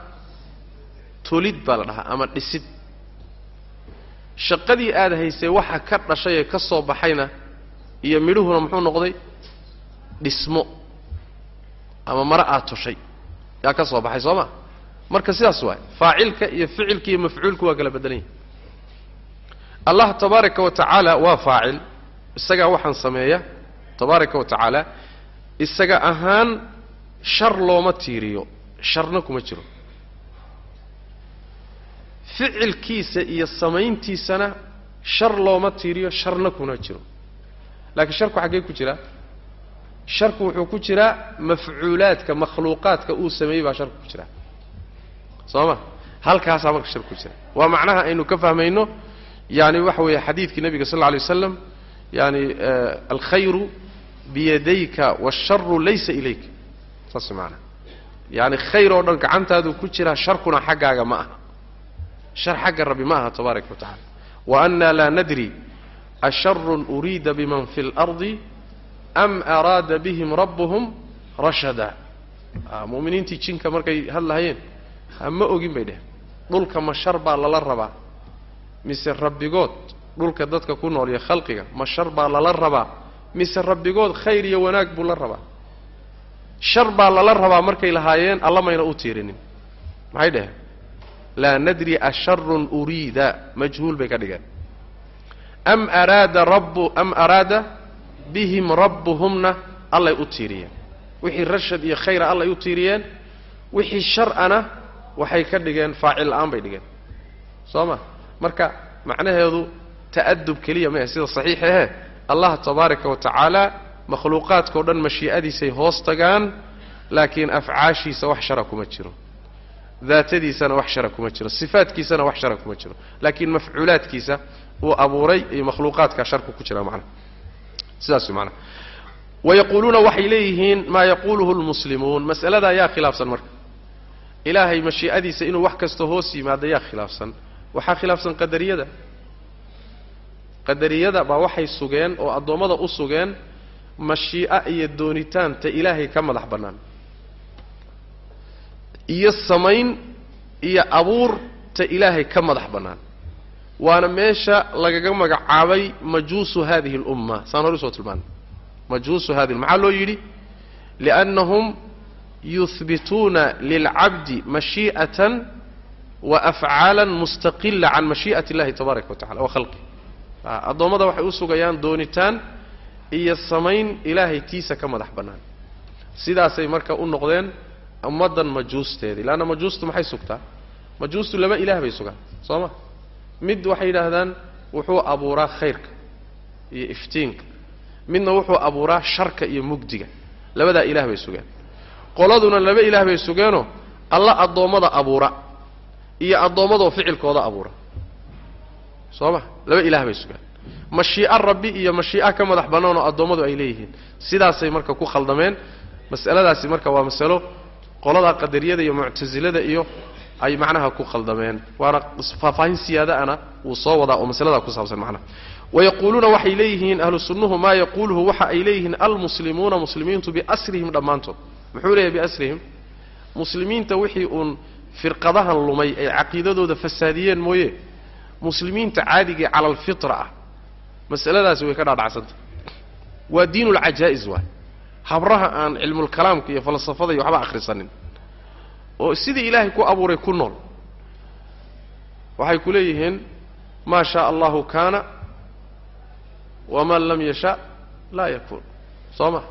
Tolid baa la dhahaa ama dhisid shaqadii aada haysay waxa ka dhashay ee ka soo baxayna iyo midhuhuna muxuu noqday dhismo ama mare aad toshay yaa ka soo baxay soo ma marka sidaas waay. Faacilka iyo ficilka iyo mafcuulku waa kala beddelan yahi allah tabaaraka wa tacaala waa faacil. Isagaa waxaan sameeya. Tabaaraka wa tacaala isaga ahaan shar looma tiiriyo. Sharna kuma jiro ficilkiisa iyo samayntiisana shar looma tiiriyo sharna kuma jiro. Laakiin sharku xaggee ku jiraa sharku wuxuu ku jiraa mafcuulaadka makhluuqaadka uu sameeyey baa sharku ku jiraa soo ma? Halkaasaa marka shar ku jira. Waa macnaha aynu ka fahmayno yani waxa weeye xadiidkii nabiga sal lla alay waslam yani alkhayru biyadayka waasharu laysa ilayka. Saas maanaa yani khayr oo dhan gacantaaduu ku jiraa sharkuna xaggaaga ma aha shar xagga rabbi ma aha tabaaraka wa tacala wa anna laa nadri asharun uriida biman fi اlardi am araada bihim rabbuhum rashada mu'miniintii jinka markay hadlahayeen ma ogin bay dheheen dhulka ma shar baa lala rabaa mise rabbigood dhulka dadka ku nool iyo khalqiga ma shar baa lala rabaa mise rabbigood khayr iyo wanaag buu la rabaa shar baa lala rabaa markay lahaayeen alla mayna u tiirinin maxay dheheen laa nadri asharun uriida. Majhuul bay ka dhigeen. Am araada rabbu am araada bihim rabbuhumna? Allay u tiiriyeen. Wixii rashad iyo khayra allay u tiiriyeen wixii shar'ana waxay ka dhigeen faacil la'aan bay dhigeen. Soo ma? Marka macnaheedu ta'adub keliya maahe sida saxiix ahe allah tabaaraka wa tacaala makhluuqaadkao dhan mashii'adiisay hoos tagaan laakiin afcaashiisa wax shara kuma jiro daatadiisana wax shara kuma jiro sifaadkiisana wax shara kuma jiro laakiin mafcuulaadkiisa uu abuuray iyo makhluuqaadkaa sharku ku jira macnaha sidaas macnaha wayaquuluuna waxay leeyihiin maa yaquuluhu lmuslimuun mas'alada yaa khilaafsan marka. Ilaahay mashii'adiisa inuu wax kasta hoos yimaado yaa khilaafsan. Waxaa khilaafsan qadariyada. Qadariyada baa waxay sugeen oo addoommada u sugeen mashii'a iyo doonitaanta ilaahay ka madax bannaan iyo samayn iyo abuurta ilaahay ka madax bannaan. Waana meesha lagaga magacaabay majuusu hadihi اlumma saan hor u soo tilmaanay majuusu hadihi maxaa loo yidhi? Liannahum yuhbituuna lilcabdi mashii'atan wa afcaala mustaqila can mashii'ati اllahi tabaaraka wa tacala wa khalqi. Addoommada waxay u sugayaan doonitaan iyo samayn ilaahay tiisa ka madax bannaan. Sidaasay marka u noqdeen ummaddan majuusteedii leanna majuustu maxay sugtaa? Majuustu laba ilaah bay sugaan soo ma? Mid waxay yidhaahdaan wuxuu abuuraa khayrka iyo iftiinka. Midna wuxuu abuuraa sharka iyo mugdiga. Labadaa ilaah bay sugeen qoladuna laba ilaah bay sugeenoo alla addoommada abuura iyo addoommadoo ficilkooda abuura. Soo ma? Laba ilaah bay sugaan. Mashii'a rabbi iyo mashii'a ka madax bannaan oo addoommadu ay leeyihiin. Sidaasay marka ku khaldameen mas'aladaasi marka waa masalo qolada qadariyada iyo muctasilada iyo ay macnaha ku khaldameen. Waana faahfaahin siyaadaana wuu soo wadaa oo masaladaa ku saabsan macnaha. Wayaquuluuna waxay leeyihiin ahlu maa yaquuluhu waxa ay leeyihiin almuslimuuna muslimiintu biasrihim dhammaantood. Muxuu leeyahay biasrihim? Muslimiinta wixii uun firqadahan lumay ay caqiidadooda fasaadiyeen mooye. Muslimiinta caadigae cala alfitra ah. Masaladaasi way ka dhaadhacsantah waa lcajaa'is waay habraha aan cilmulkalaamka iyo falsafada iyo waxba akhrisanin. Oo sidii ilaahay ku abuuray ku nool. Waxay ku leeyihiin maa shaa allahu kaana waman lam yasha laa yakuun soo ma?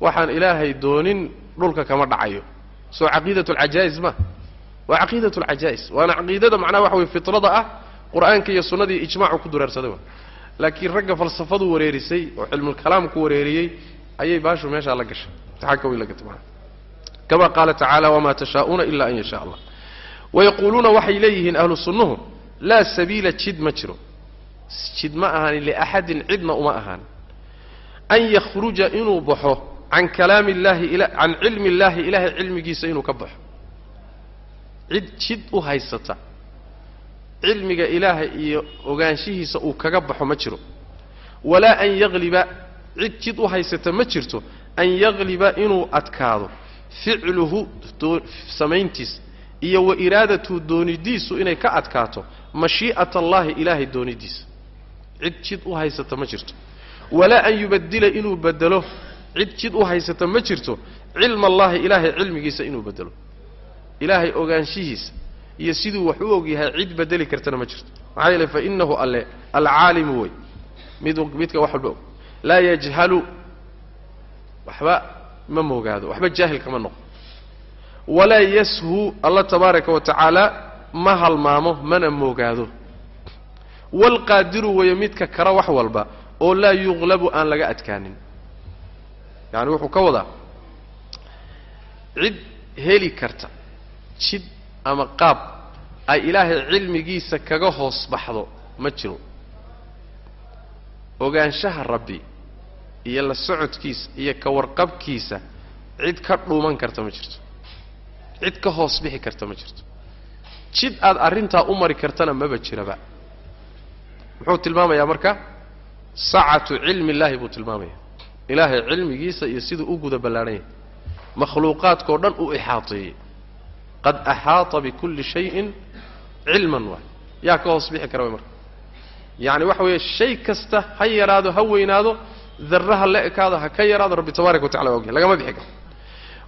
Waxaan ilaahay doonin dhulka kama dhacayo. Soo caqiidat alcajaa'is ma? Waa caqiidat alcajaa'is waana caqiidada macnaha waxa weye fitrada ah qur'aanka iyo sunnadii ijmaacu ku dureersaday wa. Laakiin ragga falsafadu wareerisay oo cilmulkalaamku wareeriyey ayay baashu meeshaa la gashay. Taxaka way la gatay maana kama qaala tacaala wamaa tashaa'uuna ila an yashaa allah. Wayaquuluuna waxay leeyihiin ahlu sunnuhu laa sabiila jid ma jiro. Jid ma ahaanin liaxadin cidna uma ahaan an yakhruja inuu baxo can kalaami illahi can cilmi illaahi ilaahay cilmigiisa inuu ka baxo. Cid jid u haysata. Cilmiga ilaahay iyo ogaanshihiisa uu kaga baxo ma jiro. Walaa an yagliba cid jid u haysata ma jirto an yagliba inuu adkaado ficluhu samayntiisa iyo wa iraadatu doonidiisu inay ka adkaato mashii'at allahi ilaahay doonidiisa cid jid u haysata ma jirto. Walaa an yubadila inuu bedelo cid jid u haysata ma jirto cilma allahi ilaahay cilmigiisa inuu bedelo ilaahay ogaanshihiisa iyo siduu wax u og yahay cid bedeli kartana ma jirto. Maxaa yeele fa inahu alle alcaalimu wey. Mid midka wax walba og laa yajhalu waxba ma moogaado waxba jaahil kama noqo. Walaa yashu alla tabaaraka wa tacaala ma halmaamo mana moogaado waalqaadiru weeye midka kara wax walba oo laa yuqlabu aan laga adkaanin. Yacani wuxuu ka wadaa cid heli karta jid ama qaab ay ilaahay cilmigiisa kaga hoos baxdo ma jiro. Ogaanshaha rabbi iyo la socodkiisa iyo ka warqabkiisa cid ka dhuuman karta ma jirto. Cid ka hoos bixi karta ma jirto. Jid aad arrintaa u mari kartana maba jiraba. Muxuu tilmaamayaa marka? Sacatu cilmi illaahi buu tilmaamaya ilaahay cilmigiisa iyo siduu u guda ballaadhan yahay makhluuqaadkao dhan u ixaateeyey qad axaata bikulli shayin cilman waay. Yaa ka hoos bixi kara way marka. Yacni waxa weeye shay kasta ha yaraado ha weynaado darraha la ekaado ha ka yaraado rabbi tabaaraka wa tacala waa ogyahay lagama bixi karo.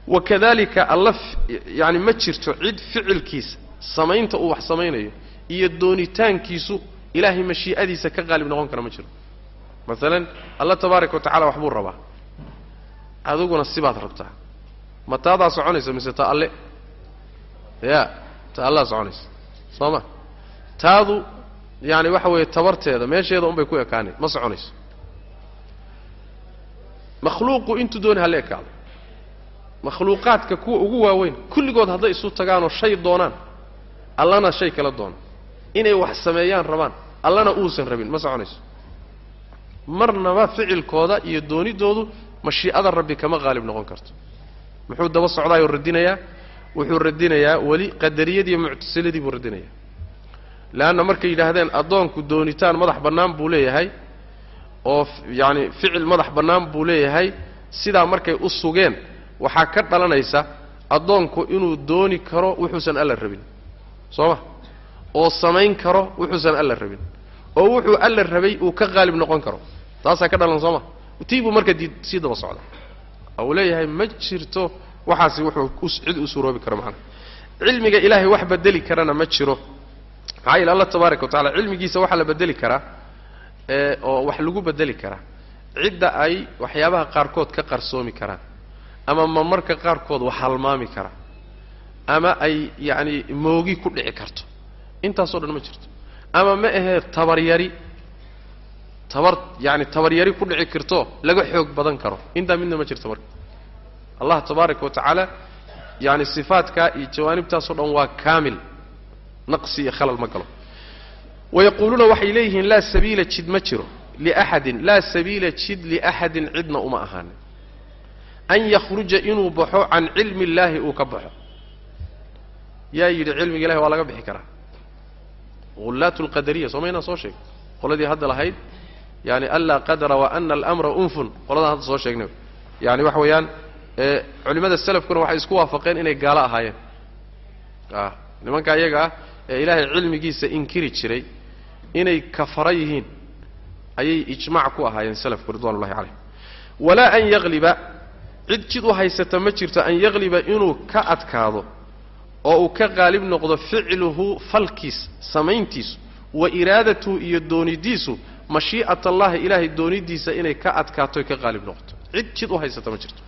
Wakadalika alla yani ma jirto cid ficilkiisa samaynta uu wax samaynayo iyo doonitaankiisu ilaahay mashii'adiisa ka qaalib noqon kara ma jiro. Maalan alla tabaaraka wa tacala waxbuu rabaa. Adiguna sibaad rabtaa. Ma taadaa soconaysa mise ta alle? Ya ta allaa soconaysa soo ma taadu yaani waxa weeye tabarteeda meesheeda unbay ku ekaanay ma soconayso makhluuqu intuu dooni hala ekaado makhluuqaadka kuwa ugu waaweyn kulligood hadday isu tagaanoo shay doonaan allana shay kala doono inay wax sameeyaan rabaan allana uusan rabin ma soconayso. Marnaba ficilkooda iyo doonidoodu mashii'ada rabbi kama qaalib noqon karto. Muxuu daba socdaayoo radinayaa wuxuu radinayaa weli qadariyadiiyo muctasiladii buu radinayaa leanna markay yidhaahdeen addoonku doonitaan madax bannaan buu leeyahay oo yacani ficil madax bannaan buu leeyahay sidaa markay u sugeen waxaa ka dhalanaysa addoonku inuu dooni karo wuxuusan alla rabin. Soo ma? Oo samayn karo wuxuusan alla rabin. Oo wuxuu alla rabay uu ka qaalib noqon karo. Taasaa ka dhalan soo ma? Tii buu marka dii sii daba socda uu leeyahay ma jirto waxaasi wuxuu cid u suuroobi karo macnaha cilmiga ilaahay wax bedeli karana ma jiro. Maxaa yeele allah tabaaraka wa tacala cilmigiisa waxaa la bedeli karaa oo wax lagu bedeli karaa cidda ay waxyaabaha qaarkood ka qarsoomi karaan ama marmarka qaarkood wax halmaami kara ama ay yacani moogi ku dhici karto. Intaasoo dhan ma jirto. Ama ma ahee tabaryari tabar yaani tabaryari ku dhici karto laga xoog badan karo. Intaa midna ma jirto marka allah tabaaraka wa tacaala yaani sifaadkaa iyo jawaanibtaasoo dhan waa kaamil. Naqsi iyo khalal ma galo wayaquuluuna waxay leeyihiin laa sabiila jid ma jiro liaxadin laa sabiila jid liaxadin cidna uma ahaanin an yakhruja inuu baxo can cilmi illaahi uu ka baxo yaa yidhi cilmiga ilahi waa laga bixi karaa hullaatu lqadariya soo maynaan soo sheegay qoladii hadda lahayd yani anlaa qadara wa ana alamra unfun qoladaan hadda soo sheegnay yani waxa weeyaan culimmada selafkuna waxay isku waafaqeen inay gaalo ahaayeen nimanka iyaga ah ee ilaahay cilmigiisa inkiri jiray inay kafara yihiin ayay ijmac ku ahaayeen selafku ridwan ullahi walaa an yagliba cid jid u haysata ma jirto an yagliba inuu ka adkaado oo uu ka qaalib noqdo ficluhu falkiis samayntiisu wa iraadatuhu iyo doonidiisu mashii'at allahi ilaahay doonidiisa inay ka adkaato ka qaalib noqoto. Cid jid u haysata ma jirto.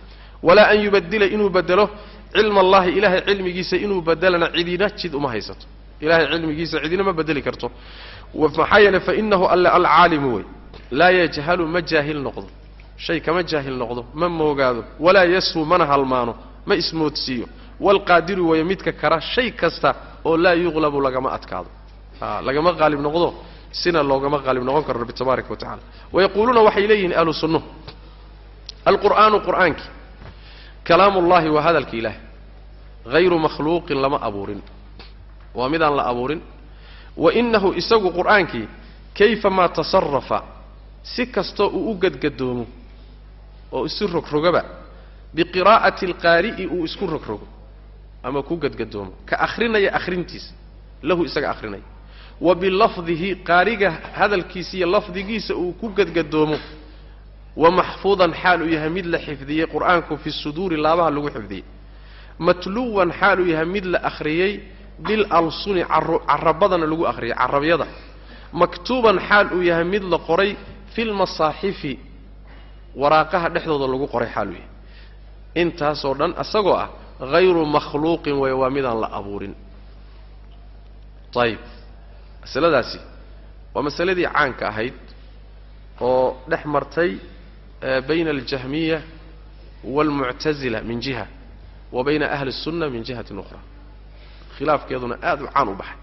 Walaa an yubadila inuu bedelo cilma allahi ilaahay cilmigiisa inuu bedelana cidina jid uma haysato. Ilahay cilmigiisa cidina ma bedeli karto maxaa yeele fainahu alle alcaalimu wey laa yajhalu ma jaahil noqdo shay kama jaahil noqdo ma moogaado walaa yashu mana halmaano ma ismoodsiiyo waalqaadiru weeye midka kara shay kasta oo laa yuqlabu lagama adkaado lagama qaalib noqdo sina loogama qaalib noqon karo rabbi tabaaraka wa tacala wayaquuluuna waxay leeyihiin ahlu sunnuhu alqur'aanu qur'aankii kalaamullahi waa hadalka ilaah hayru makhluuqin lama abuurin waa midaan la abuurin wa inahu isagu qur'aankii kayfamaa tasarafa si kastoo uu u gadgadoomo oo isu rogrogaba biqiraa'ati alqaari'i uu isku rogrogo ama ku gadgadoomo. Ka akhrinaya akhrintiisa lahu isaga akhrinaya wa bilafdihi qaariga hadalkiisa iyo lafdigiisa uu ku gadgadoomo. Wa maxfuudan xaal uu yahay mid la xifdiyey qur'aanku fi suduuri laabaha lagu xifdiyey. Matluwan xaal uu yahay mid la akhriyey bilalsuni carabadana lagu akhriyay carabyada maktuuban xaal uu yahay mid la qoray fi lmasaaxifi waraaqaha dhexdooda lagu qoray xaal uu yahay intaasoo dhan isagoo ah hayru makhluuqin wey waa midaan la abuurin. Ayib masaladaasi waa masaladii caanka ahayd oo dhex martay bayna aljahmiya waalmuctazila min jiha wa bayna ahli الsunna min jihatin ukhra khilaafkeeduna aad u caan u baxay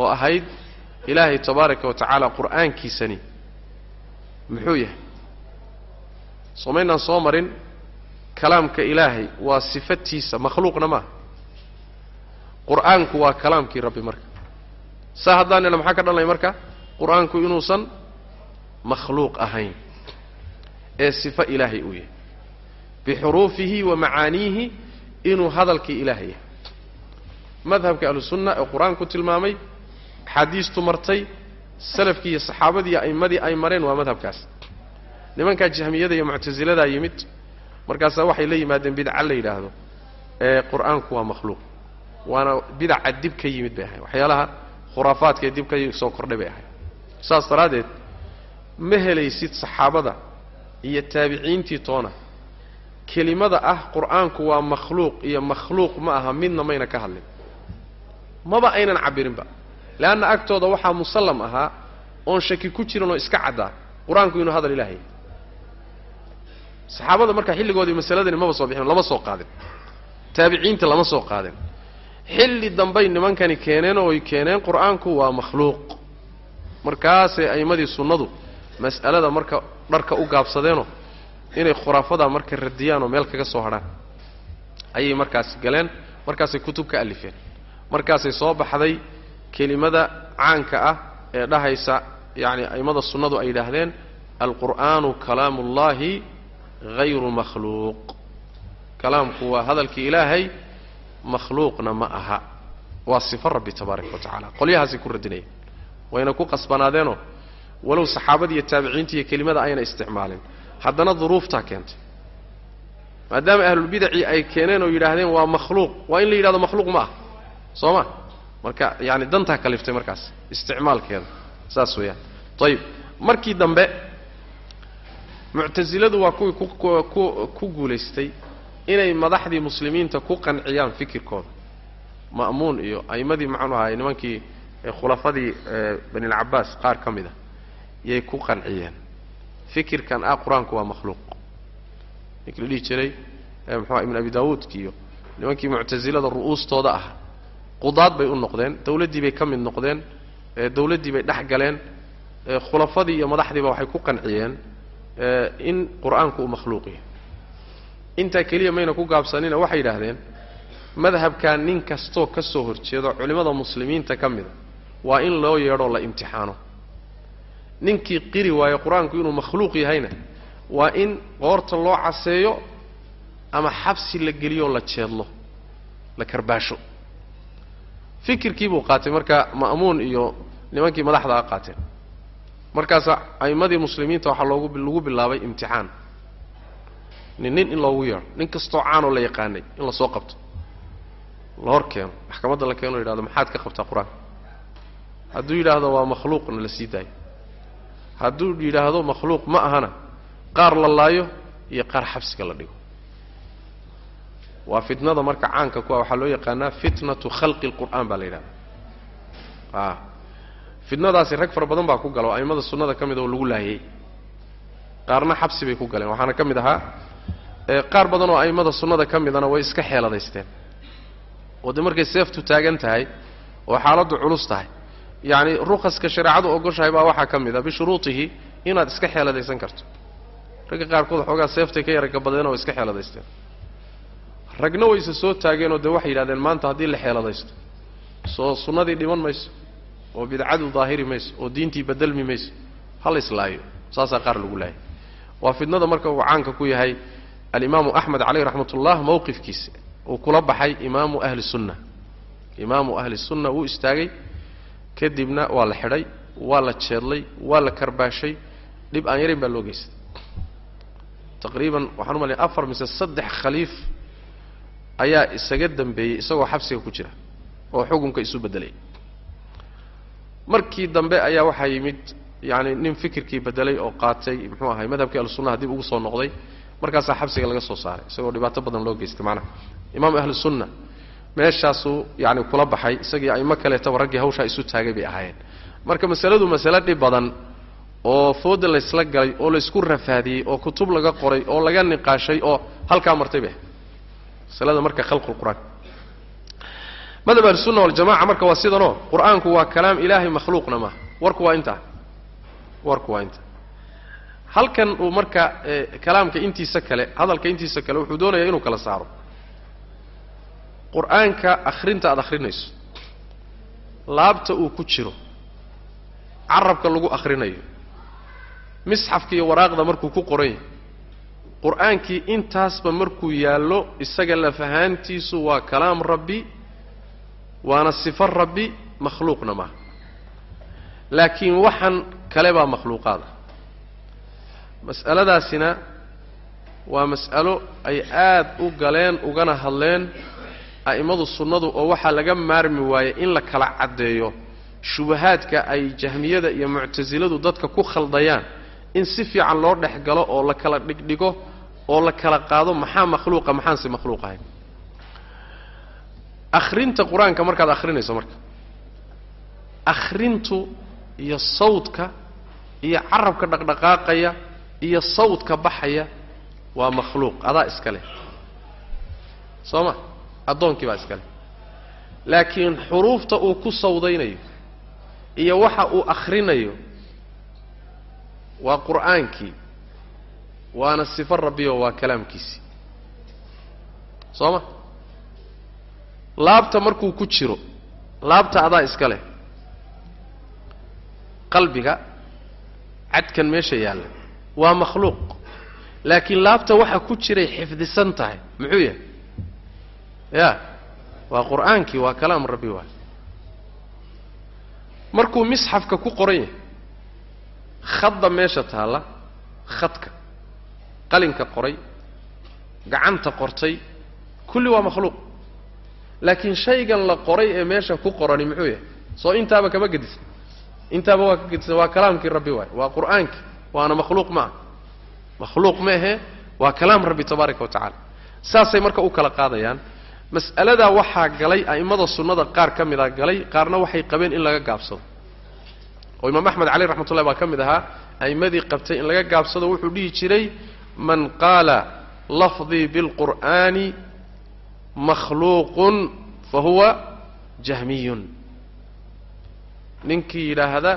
oo ahayd ilaahay tabaaraka wa tacaala qur'aankiisani. Muxuu yahay? Soomaynaan soo marin kalaamka ilaahay waa sifatiisa makhluuqna maaha. Qur'aanku waa kalaamkii rabbi marka. Saa haddaan nidha maxaa ka dhalanaya marka? Qur'aanku inuusan makhluuq ahayn ee sifo ilaahay uu yahay. Bixuruufihi wa macaaniihi inuu hadalkii ilaahay yahay madhabka ahlusunna ee qur'aanku tilmaamay axaadiistu martay salafkii iyo saxaabadii a'immadii ay mareen waa madhabkaas. Nimankaa jahmiyada iyo muctasiladaa yimid markaasaa waxay la yimaadeen bidca la yidhaahdo ee qur'aanku waa makhluuq. Waana bidaca dib ka yimid bay ahayd waxyaalaha khuraafaadka ee dib ka soo kordhay bay ahayd saas daraaddeed ma helaysid saxaabada iyo taabiciintii toona kelimada ah qur'aanku waa makhluuq iyo makhluuq ma aha midna mayna ka hadlin maba aynan cabbirinba leanna agtooda waxaa musallam ahaa oon shaki ku jiran oo iska caddaa. Qur'aanku inuu hadal ilaahay. Saxaabada marka xilligoodii masaladani maba soo bixin lama soo qaadin. Taabiciinta lama soo qaadin. Xilli dambay nimankani keeneen oo ay keeneen qur'aanku waa makhluuq. Markaasay a'immadii sunnadu mas'alada marka dharka u gaabsadeenoo inay khuraafadaa marka radiyaan oo meel kaga soo hadhaan. Ayay markaasi galeen markaasay kutub ka alifeen markaasay soo baxday kelimada caanka ah ee dhahaysa yacni a'immada sunnadu ay yidhaahdeen alqur'aanu kalaamu ullahi hayru makhluuq. Kalaamku waa hadalkii ilaahay makhluuqna ma aha. Waa sifo rabbi tabaaraka wa tacala qolyahaasay ku radinayeen. Wayna ku qasbanaadeenoo walow saxaabadii iyo taabiciintii iyo kelimada ayna isticmaalin. Haddana duruuftaa keentay. Maadaama ahlulbidacii ay keeneen oo yidhaahdeen waa makhluuq waa in la yidhahdo makhluuq ma ah soo ma? Marka yaani dantaa kaliftay markaas. Isticmaalkeeda. Saas weeyaan. Ayib markii dambe muctasiladu waa kuwii ku guulaystay inay madaxdii muslimiinta ku qanciyaan fikirkooda. Ma'muun iyo a'immadii maxaanu ahaay nimankii khulafadii banilcabaas qaar ka mid a yay ku qanciyeen. Fikirkan ah qur'aanku waa makhluuq. Ninkii la dhihi jiray muxuua ibn abi daawuudki iyo nimankii muctasilada ru'uustooda ah qudaad bay u noqdeen dawladdii bay ka mid noqdeen ee dawladdii bay dhex galeen ee khulafadii iyo madaxdiiba waxay ku qanciyeen in qur'aanku uu makhluuq yahay. Intaa keliya mayna ku gaabsanina waxay yidhaahdeen madhabkaa nin kastoo ka soo horjeedo culimmada muslimiinta ka mida waa in loo yeedhoo la imtixaano. Ninkii qiri waayo qur'aanku inuu makhluuq yahayna waa in qoorta loo caseeyo ama xabsi la geliyoo la jeedlo la karbaasho fikirkii buu qaatay. Marka ma'muun iyo nimankii madaxda a qaateen markaasa a'immadii muslimiinta waxaa loogu lagu bilaabay imtixaan. Nin nin in loogu yeedho. Nin kastoo caanoo la yaqaanay in la soo qabto. La hor keeno maxkamadda la keeno yidhahdo maxaad ka qabtaa qur'aanka hadduu yidhaahdo waa makhluuqna la sii daayo. Hadduu yidhaahdo makhluuq ma ahana. Qaar la laayo iyo qaar xabsiga la dhigo waa fitnada marka caanka kuwa waxaa loo yaqaanaa fitnatu khalqi lqur'aan baa la yidhahda a fitnadaasi rag fara badan baa ku gala oo a'immada sunnada ka mid oo lagu laayay. Qaarna xabsi bay ku galeen waxaana ka mid ahaa qaar badan oo a'immada sunnada ka midana way iska xeeladaysteen. Oo dee markay seeftu taagan tahay oo xaaladdu culus tahay. Yacni rukaska shareecadu ogoshahay baa waxaa ka mid a bishuruutihi inaad iska xeeladaysan karto. Ragga qaarkood xoogaa seeftay ka yara gabadeen oo iska xeeladaysteen ragna wayse soo taageenoo dee waxay yidhahdeen maanta haddii la xeeladaysto soo sunnadii dhiman mayso oo bidcadu daahiri mayso oo diintii bedelmi mayso hala islaayo. Saasaa qaar lagu laayay. Waa fidnada marka uu caanka ku yahay alimaamu axmed caleyh raxmat ullah mowqifkiisa uu kula baxay imaamu ahli sunna. Imaamu ahli sunna wuu istaagay kadibna waa la xidhay waa la jeedlay waa la karbaashay dhib aan yarayn baa loo geystay. Taqriiban waxaan u malaya afar mise saddex khaliif ayaa isaga dambeeyey isagoo xabsiga ku jira oo xukunka isu beddelay markii dambe ayaa waxaa yimid yaani nin fikirkii bedelay oo qaatay muxuu ahay madhabkii ahlusunnaha dib ugu soo noqday markaasaa xabsiga laga soo saaray isagoo dhibaato badan loo geystay macnaha. Imaamu ahlu sunna meeshaasuu yani kula baxay isagii aimo kaleetaba raggii hawshaa isu taagay bay ahaayeen. Marka masaladu masale dhib badan oo fooda laysla galay oo laysku rafaadiyey oo kutub laga qoray oo laga niqaashay oo halkaa martay bay masalada marka khalqulqur'aan madhab ahlusunna waljamaca marka waa sidanoo qur'aanku waa kalaam ilaahay makhluuqna maaha warku waa intaa? Warku waa intaa. Halkan uu marka kalaamka intiisa kale hadalka intiisa kale wuxuu doonayaa inuu kala saaro. Qur'aanka akhrinta aada akhrinayso laabta uu ku jiro carabka lagu akhrinayo misxafka iyo waraaqda markuu ku qoran yahay qur'aankii intaasba markuu yaallo isaga lafahaantiisu waa kalaam rabbi waana sifo rabbi makhluuqna maaha laakiin waxan kale baa makhluuqaada. Mas'aladaasina waa mas'alo ay aad u galeen ugana hadleen a'immadu sunnadu oo waxaa laga maarmi waayey in la kala caddeeyo. Shubahaadka ay jahmiyada iyo muctasiladu dadka ku khaldayaan in si fiican loo dhex galo oo la kala dhigdhigo oo la kala qaado maxaa makhluuqa maxaanse makhluuq ahayn akhrinta qur'aanka markaad akhrinayso marka. Akhrintu iyo sawdka iyo carabka dhaqdhaqaaqaya iyo sawdka baxaya waa makhluuq adaa iska leh. Soo ma? Addoonkii baa iska leh. Laakiin xuruufta uu ku sawdaynayo iyo waxa uu akhrinayo waa qur'aankii waana sifo rabbiyo waa kalaamkiisii soo ma laabta markuu ku jiro laabta adaa iska leh. Qalbiga cadkan meesha yaalla. Waa makhluuq. Laakiin laabta waxa ku jiray xifdisan tahay. Muxuu yahay? Ya. Waa qur'aankii waa kalaam rabbi waay markuu misxafka ku qoran yahay khadda meesha taalla khadka qalinka qoray gacanta qortay kulli waa makhluuq. Laakiin shaygan la qoray ee meesha ku qorani muxuu yahay? Soo intaaba kama gedisan intaaba waa ka gedisan waa kalaamkii rabbi waay. Waa qur'aankii. Waana makhluuq ma ah makhluuq ma ahe. Waa kalaam rabbi tabaaraka wa tacala saasay marka u kala qaadayaan. Mas'aladaa waxaa galay a'immada sunnada qaar ka mida galay qaarna waxay qabeen in laga gaabsado. Oo imaam axmed caleyh raxmatullahi baa ka mid ahaa a'immadii qabtay in laga gaabsado wuxuu dhihi jiray man qaala lafdii bilqur'aani makhluuqun fa huwa jahmiyun. Ninkii yidhaahda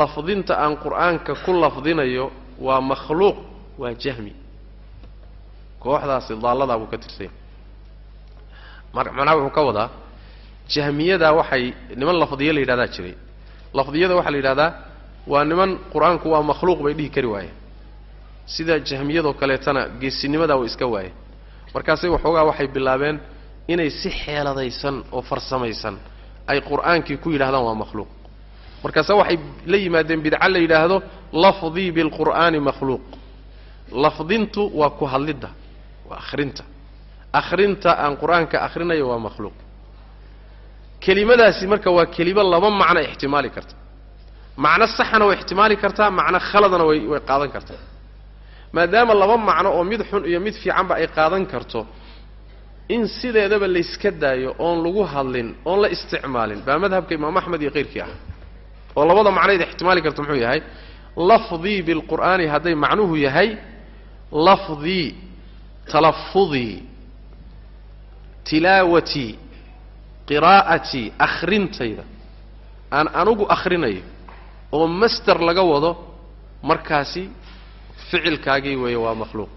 lafdinta aan qur'aanka ku lafdinayo waa makhluuq waa jahmi. Kooxdaasi daalladaa buu ka tirsanya macnaha wuxuu ka wadaa jahmiyadaa waxay niman lafdiye la yidhahdaa jiray. Lafdiyada waxaa la yidhahdaa waa niman qur'aanku waa makhluuq bay dhihi kari waayeen sida jahmiyadoo kaleetana geesinimadaa way iska waayeen markaasay waxoogaa waxay bilaabeen inay si xeeladaysan oo farsamaysan ay qur'aankii ku yidhahdaan waa makhluuq. Markaase waxay la yimaadeen bidca la yidhaahdo lafdii bilqur'aani makhluuq. Lafdintu waa ku hadlidda waa akhrinta. Akhrinta aan qur'aanka akhrinayo waa makhluuq. Kelimadaasi marka waa kelimo laba macno ixtimaali karta. Macno saxana way ixtimaali kartaa macno khaladana way way qaadan kartaa maadaama laba macno oo mid xun iyo mid fiicanba ay qaadan karto in sideedaba layska daayo oon lagu hadlin oon la isticmaalin baa madhabka imaam axmed iyo keyrkii ah. Oo labada macnayd ixtimaali karta muxuu yahay lafdii bilqur'aani hadday macnuhu yahay lafdii talafudii tilaawatii qiraa'atii akhrintayda aan anugu akhrinayo oo master laga wado markaasi ficilkaagii weeye waa makhluuq.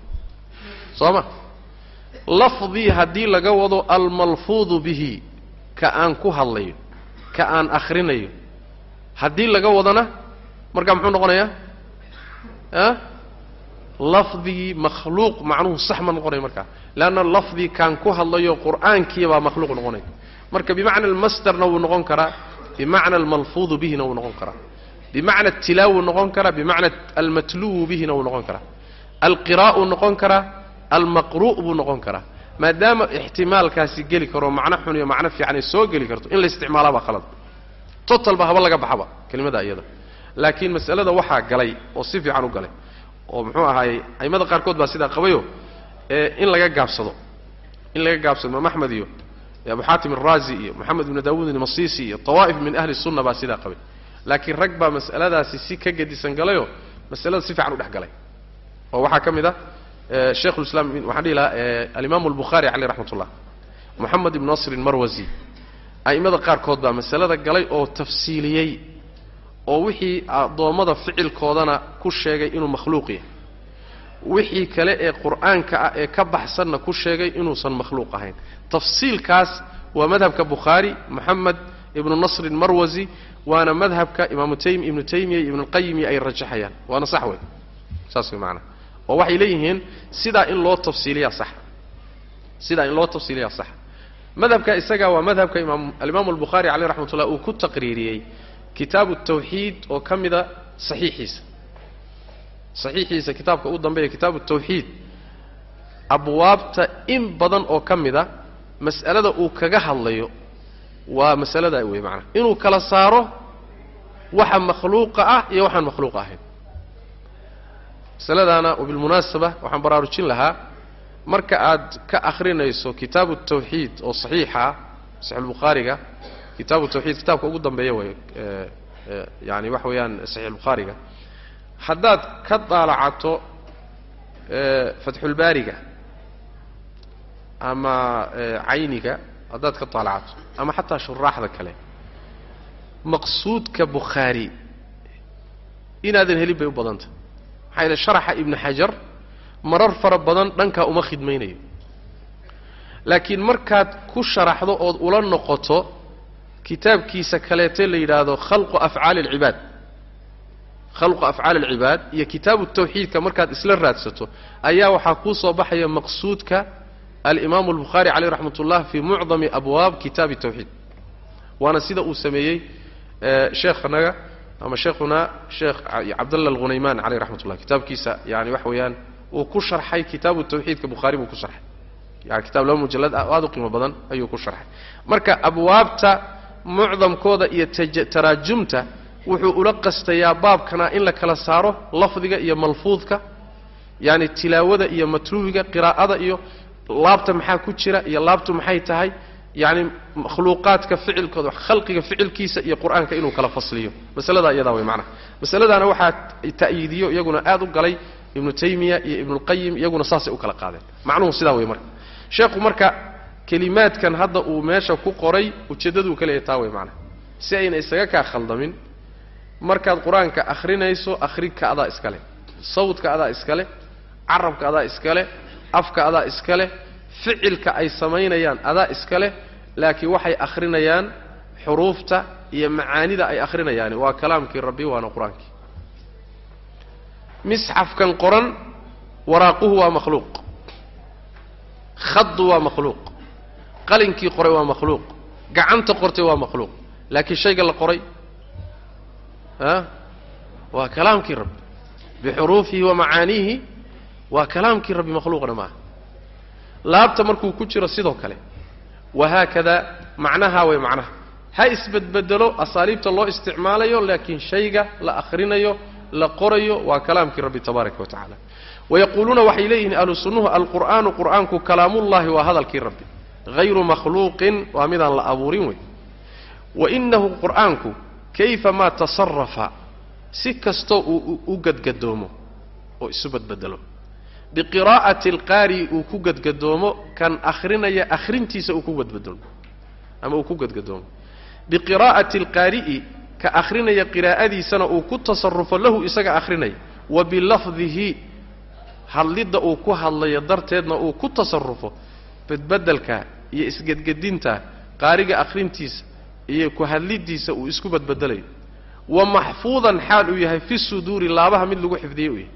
Soo ma lafdii haddii laga wado almalfuudu bihi ka aan ku hadlayo ka aan akhrinayo haddii laga wadona markaa muxuu noqonayaa? A lafdigii makhluuq macnuhu sax ma noqonaya markaa leanna lafdii kaan ku hadlayo qur'aankiya baa makhluuq noqonaya. Marka bimacna almasterna wuu noqon karaa bimacna almalfuudu bihina wuu noqon karaa bimacna atilaa wuu noqon karaa bimacna almatluwu bihina wuu noqon karaa alqiraa'u noqon karaa almaqru' buu noqon karaa maadaama ixtimaalkaasi geli karo macno xun iyo macno fiican ay soo geli karto in la isticmaalaabaa khalad totalba haba laga baxaba kelimada iyada laakiin mas'alada waxaa galay oo si fiican u galay oo muxuu ahaayey a'immada qaarkood baa sidaa qabayo in laga gaabsado in laga gaabsado imaam axmed iyo abu xaatim alraazi iyo moxamed ibnu daawuud ilmasisi iyo tawaa'if min ahli sunna baa sidaa qabay laakiin rag baa mas'aladaasi si ka gedisan galayoo masalada si fiican u dhex galay. Oo waxaa ka mid ah sheikhulislaam waxaan dhihi lahaa alimaamu albukhaari caleyh raxmat ullah moxamed ibnu nasrin marwasi a'immada qaarkood baa masalada galay oo tafsiiliyey oo wixii addoommada ficilkoodana ku sheegay inuu makhluuq yahay. Wixii kale ee qur'aanka ah ee ka baxsanna ku sheegay inuusan makhluuq ahayn. Tafsiilkaas waa madhabka bukhaari moxamed ibnu nasrin marwasi waana madhabka imaamu taym ibnu taymiya iyo ibnuqayimi ay rajaxayaan. Waana sax wey saas way macanaa oo waxay leeyihiin sidaa in loo tafsiiliyaa sax. Sidaa in loo tafsiiliyaa sax. Madhabka isaga waa madhabka imaam alimaamu albukhaari caleyh raxmat ullah uu ku taqriiriyey kitaabu tawxiid oo ka mida saxiixiisa. Saxiixiisa kitaabka u dambeeya kitaabu tawxiid. Abwaabta in badan oo ka mida mas'alada uu kaga hadlayo waa masaladaa wey macanaha inuu kala saaro waxa makhluuqa ah iyo waxaan makhluuq ahayn. Masaladaana bilmunaasaba waxaan baraarujin lahaa marka aad ka akrinayso kitaabu tawxiid oo saxiixa saxiixulbukhaariga kitaabu tawxiid kitaabka ugu dambeeya way yani waxa weeyaan saxiixulbukhaariga haddaad ka daalacato fatxulbaariga ama cayniga haddaad ka daalacato ama xataa shuraaxda kale. Maqsuudka bukhaari inaadan helin bay u badantah maxaa yaele sharaxa ibnu xajar marar fara badan dhankaa uma khidmaynayo. Laakiin markaad ku sharaxdo ood ula noqoto kitaabkiisa kaleete la yidhaahdo khalqu afcaali alcibaad. Khalqu afcaali alcibaad iyo kitaabu tawxiidka markaad isla raadsato ayaa waxaa kuu soo baxaya maqsuudka alimaamu albukhaari caleyh raxmat ullah fii mucdami abwaab kitaabi tawxiid waana sida uu sameeyey sheekhanaga ama sheekhuna sheekh cabdalla alghunaymaan caleyh raxmat ullah kitaabkiisa yani waxa weeyaan uu ku sharxay kitaabu tawxiidka bukhaari buu ku sharxay. Yani kitab laba mujallad aada u qiimo badan ayuu ku sharxay. Marka abwaabta mucdamkooda iyo taraajumta wuxuu ula qastayaa baabkana in la kala saaro lafdiga iyo malfuudka yani tilaawada iyo matluwiga qiraa'ada iyo laabta maxaa ku jira iyo laabtu maxay tahay? Yani makhluuqaadka ficilkooda khalqiga ficilkiisa iyo qur'aanka inuu kala fasliyo. Masaladaa iyadaa way macnaha masaladaana waxaa ta'yiidiyo iyaguna aad u galay ibnu taymiya iyo ibnulqayim iyaguna saasay u kala qaadeen. Macnuhu sidaa wey marka. Sheekhu marka kelimaadkan hadda uu meesha ku qoray ujeeddaduu ka taa wey macnaha si ayna isaga kaa khaldamin markaad qur'aanka akhrinayso akhrinka adaa iska leh sawdka adaa iska leh carabka adaa iska leh afka adaa iska leh ficilka ay samaynayaan adaa iska leh laakiin waxay akhrinayaan xuruufta iyo macaanida ay akhrinayaani waa kalaamkii rabbi waana qur'aankii. Misxafkan qoran waraaquhu waa makhluuq. Khadu waa makhluuq. Qalinkii qoray waa makhluuq. Gacanta qortay waa makhluuq. Laakiin shayga la qoray a waa kalaamkii rabbi. Bixuruufihi wa macaaniihi waa kalaamkii rabbi makhluuqna maaha laabta markuu ku jiro sidoo kale wahaakada macnaha way macnaha. Ha isbedbedelo asaaliibta loo isticmaalayo laakiin shayga la akhrinayo la qorayo waa kalaamkii rabbi tabaaraka wa tacala wayaquuluuna waxay leeyihiin ahlu sunnuhu alqur'aanu qur'aanku kalaamullahi waa hadalkii rabbi. Hayru makhluuqin waa midaan la abuurin wey wainahu qur'aanku kayfa maa tasarafa si kastoo uu u gadgadoomo oo isu badbedelo biqiraa'ati alqaari uu ku gadgadoomo kan akhrinaya akhrintiisa uu ku badbedelo ama uu ku gadgadoomo. Biqiraa'ati alqaari'i ka akhrinaya qiraa'adiisana uu ku tasarufo lahu isaga akhrinaya. Wa bilafdihi hadlidda uu ku hadlayo darteedna uu ku tasarufo badbedelka iyo isgedgedinta qaariga akhrintiisa iyo ku hadlidiisa uu isku badbedelayo wa maxfuudan xaal uu yahay fi suduuri laabaha mid lagu xifdiyey uu yahay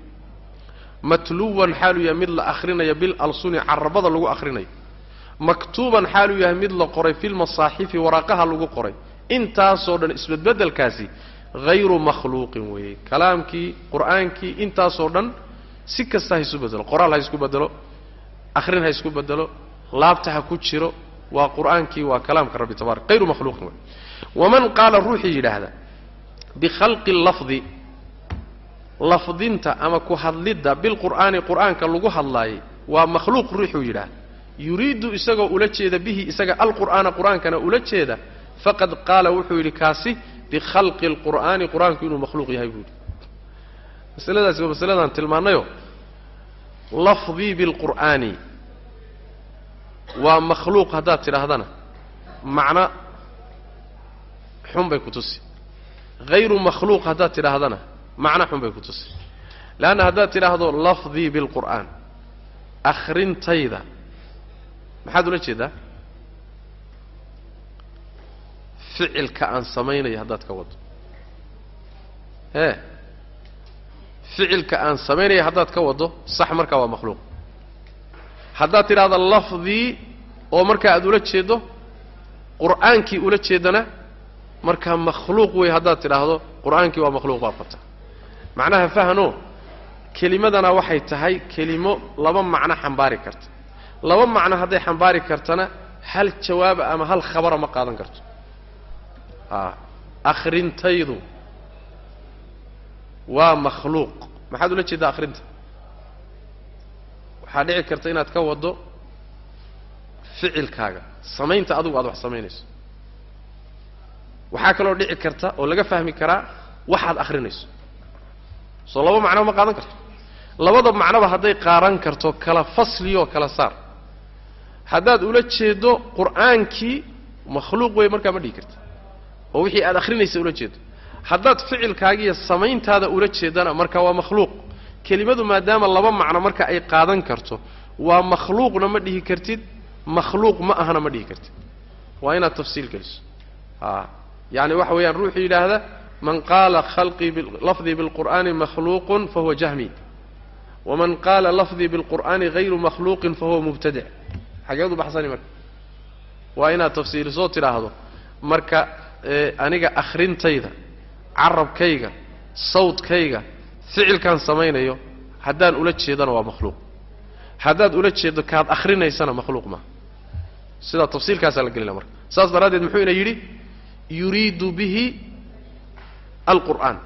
matluwan xaal uu yahay mid la akhrinayo bil alsuni carabada lagu akhrinayo maktuuban xaal uu yahay mid la qoray filmasaaxifi waraaqaha lagu qoray. Intaasoo dhan isbedbedelkaasi hayru makhluuqin weeye. Kalaamkii qur'aankii intaasoo dhan si kasta ha isu bedelo qoraal ha isku bedelo akhrin ha isku bedelo laabta ha ku jiro waa qur'aankii waa kalaamka rabbi tabarak hayru makhluuqin wey waman qaala ruuxii yidhaahda bikhalqi lafdi lafdinta ama ku hadlidda bilqur'aani qur'aanka lagu hadlaayay waa makhluuq ruuxuu yidhaahda yuriidu isagoo ula jeeda bihi isaga alqur'aana qur'aankana ula jeeda faqad qaala wuxuu yidhi kaasi bikhalqi alqur'aani qur'aanku inuu makhluuq yahay buu yidhi. Masaladaasi waa masaladaan tilmaannayo lafdii bilqur'aani waa makhluuq haddaad tidhaahdana. Macno xun bay ku tusi. Hayru makhluuq haddaad tidhaahdana macno xun bay ku tusi leanna haddaad tidhaahdo lafdii bilqur'aan akhrintayda maxaad ula jeedaa? Ficilka aan samaynayo haddaad ka wado. Ee ficilka aan samaynaya haddaad ka wado sax markaa waa makhluuq. Haddaad tidhahdo lafdii oo markaa aad ula jeeddo qur'aankii ula jeedana markaa makhluuq wey haddaad tidhaahdo qur'aankii waa makhluuq baad qabtaa macnaha fahno kelimadana waxay tahay kelimo laba macno xambaari karta. Laba macno hadday xambaari kartana hal jawaaba ama hal khabara ma qaadan karto. A akhrintaydu waa makhluuq. Maxaad ula jeeddaa akhrinta? Waxaa dhici karta inaad ka waddo ficilkaaga. Samaynta adigu aad wax samaynayso. Waxaa kaloo dhici karta oo laga fahmi karaa waxaad akhrinayso soo laba macnoba ma qaadan karto. Labada macnoba hadday qaadan karto kala fasliyoo kala saar. Haddaad ula jeeddo qur'aankii makhluuq wey markaa ma dhihi karti oo wixii aad akhrinaysa ula jeeddo. Haddaad ficilkaagiiyo samayntaada ula jeeddana marka waa makhluuq. Kelimadu maadaama laba macno marka ay qaadan karto waa makhluuqna ma dhihi kartid makhluuq ma ahna ma dhihi kartid. Waa inaad tafsiil geliso. A yacni waxa weeyaan ruuxuu yidhaahda man qaala lafdii bilqur'aani makhluuqun fahuwa jahmi. Waman qaala lafdii bilqur'aani hayru makhluuqin fahuwa mubtadic xageedu baxsani marka. Waa inaad tafsiilisoo tidhaahdo marka aniga akhrintayda carabkayga sawdkayga ficilkaan samaynayo haddaan ula jeedana waa makhluuq. Haddaad ula jeeddo kaad akhrinaysana makhluuq maaha sidaa tafsiilkaasaa la gelina marka. Saas daraaddeed muxuu ina yidhi yuriidu bihi alqur'aan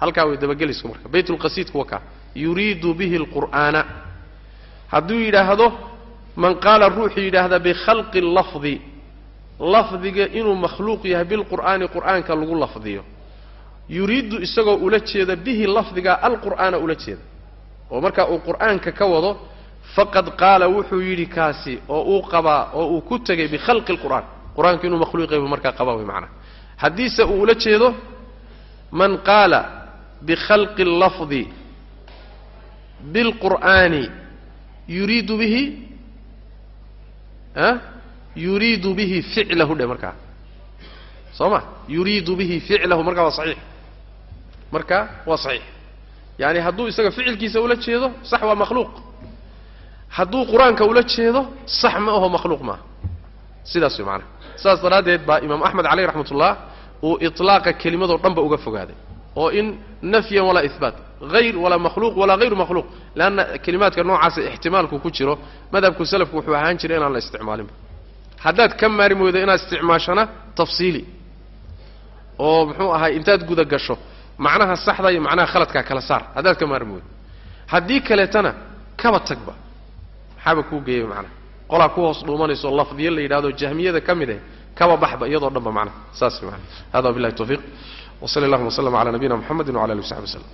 halkaa way dabagelisku marka baytulqasiidku waa kaa yuriidu bihi alqur'aana hadduu yidhaahdo man qaala ruuxuu yidhaahda bikhalqi lafdi lafdiga inuu makhluuq yahay bilqur'aani qur'aanka lagu lafdiyo yuriidu isagoo ula jeeda bihi lafdigaa alqur'aana ula jeeda oo marka uu qur'aanka ka wado faqad qaala wuxuu yidhi kaasi oo uu qabaa oo uu ku tegay bikhalqi lqur'aan qur'aanku inuu makhluuq yahay markaa qabaa way macnaha haddiise uu ula jeedo man qaala bikhalqi اllafdi bilqur'aani yuriidu bihi yuriidu bihi ficlahu dhe markaa soo ma yuriidu bihi ficlahu markaa waa saxiix. Marka waa saxiix. Yaani hadduu isaga ficilkiisa ula jeedo sax waa makhluuq. Hadduu qur'aanka ula jeedo sax ma aho makhluuq maaha sidaas way maanaha saas daraaddeed baa imaam axmed caleyh raxmat uu iطlaaqa kelimadoo dhan ba uga fogaaday oo in nafyan walaa ihbaat hayr walaa makhluuq walaa hayru makhluuq leanna kelimaadka noocaasa ixtimaalku ku jiro madhabku salafku wuxuu ahaan jiray inaan la isticmaalinba haddaad ka maari weydo inaad isticmaashana tafsiili oo muxuu ahay intaad guda gasho macnaha saxda iyo macnaha khaladkaa kala saar haddaad ka maarmi weydo haddii kaleetana kaba tagba maxaaba kuu geeyay macnaha? Qolaa ku hoos dhuumanayso lafdiyo la yidhahdo jahmiyada ka mid eh kaba baxba iyadoo dhanba macnaha saas maana hada wabillahi tawfiiq wa sal allahuma w sllam cala nabiyina mxamedi wala ali w saxbi waslem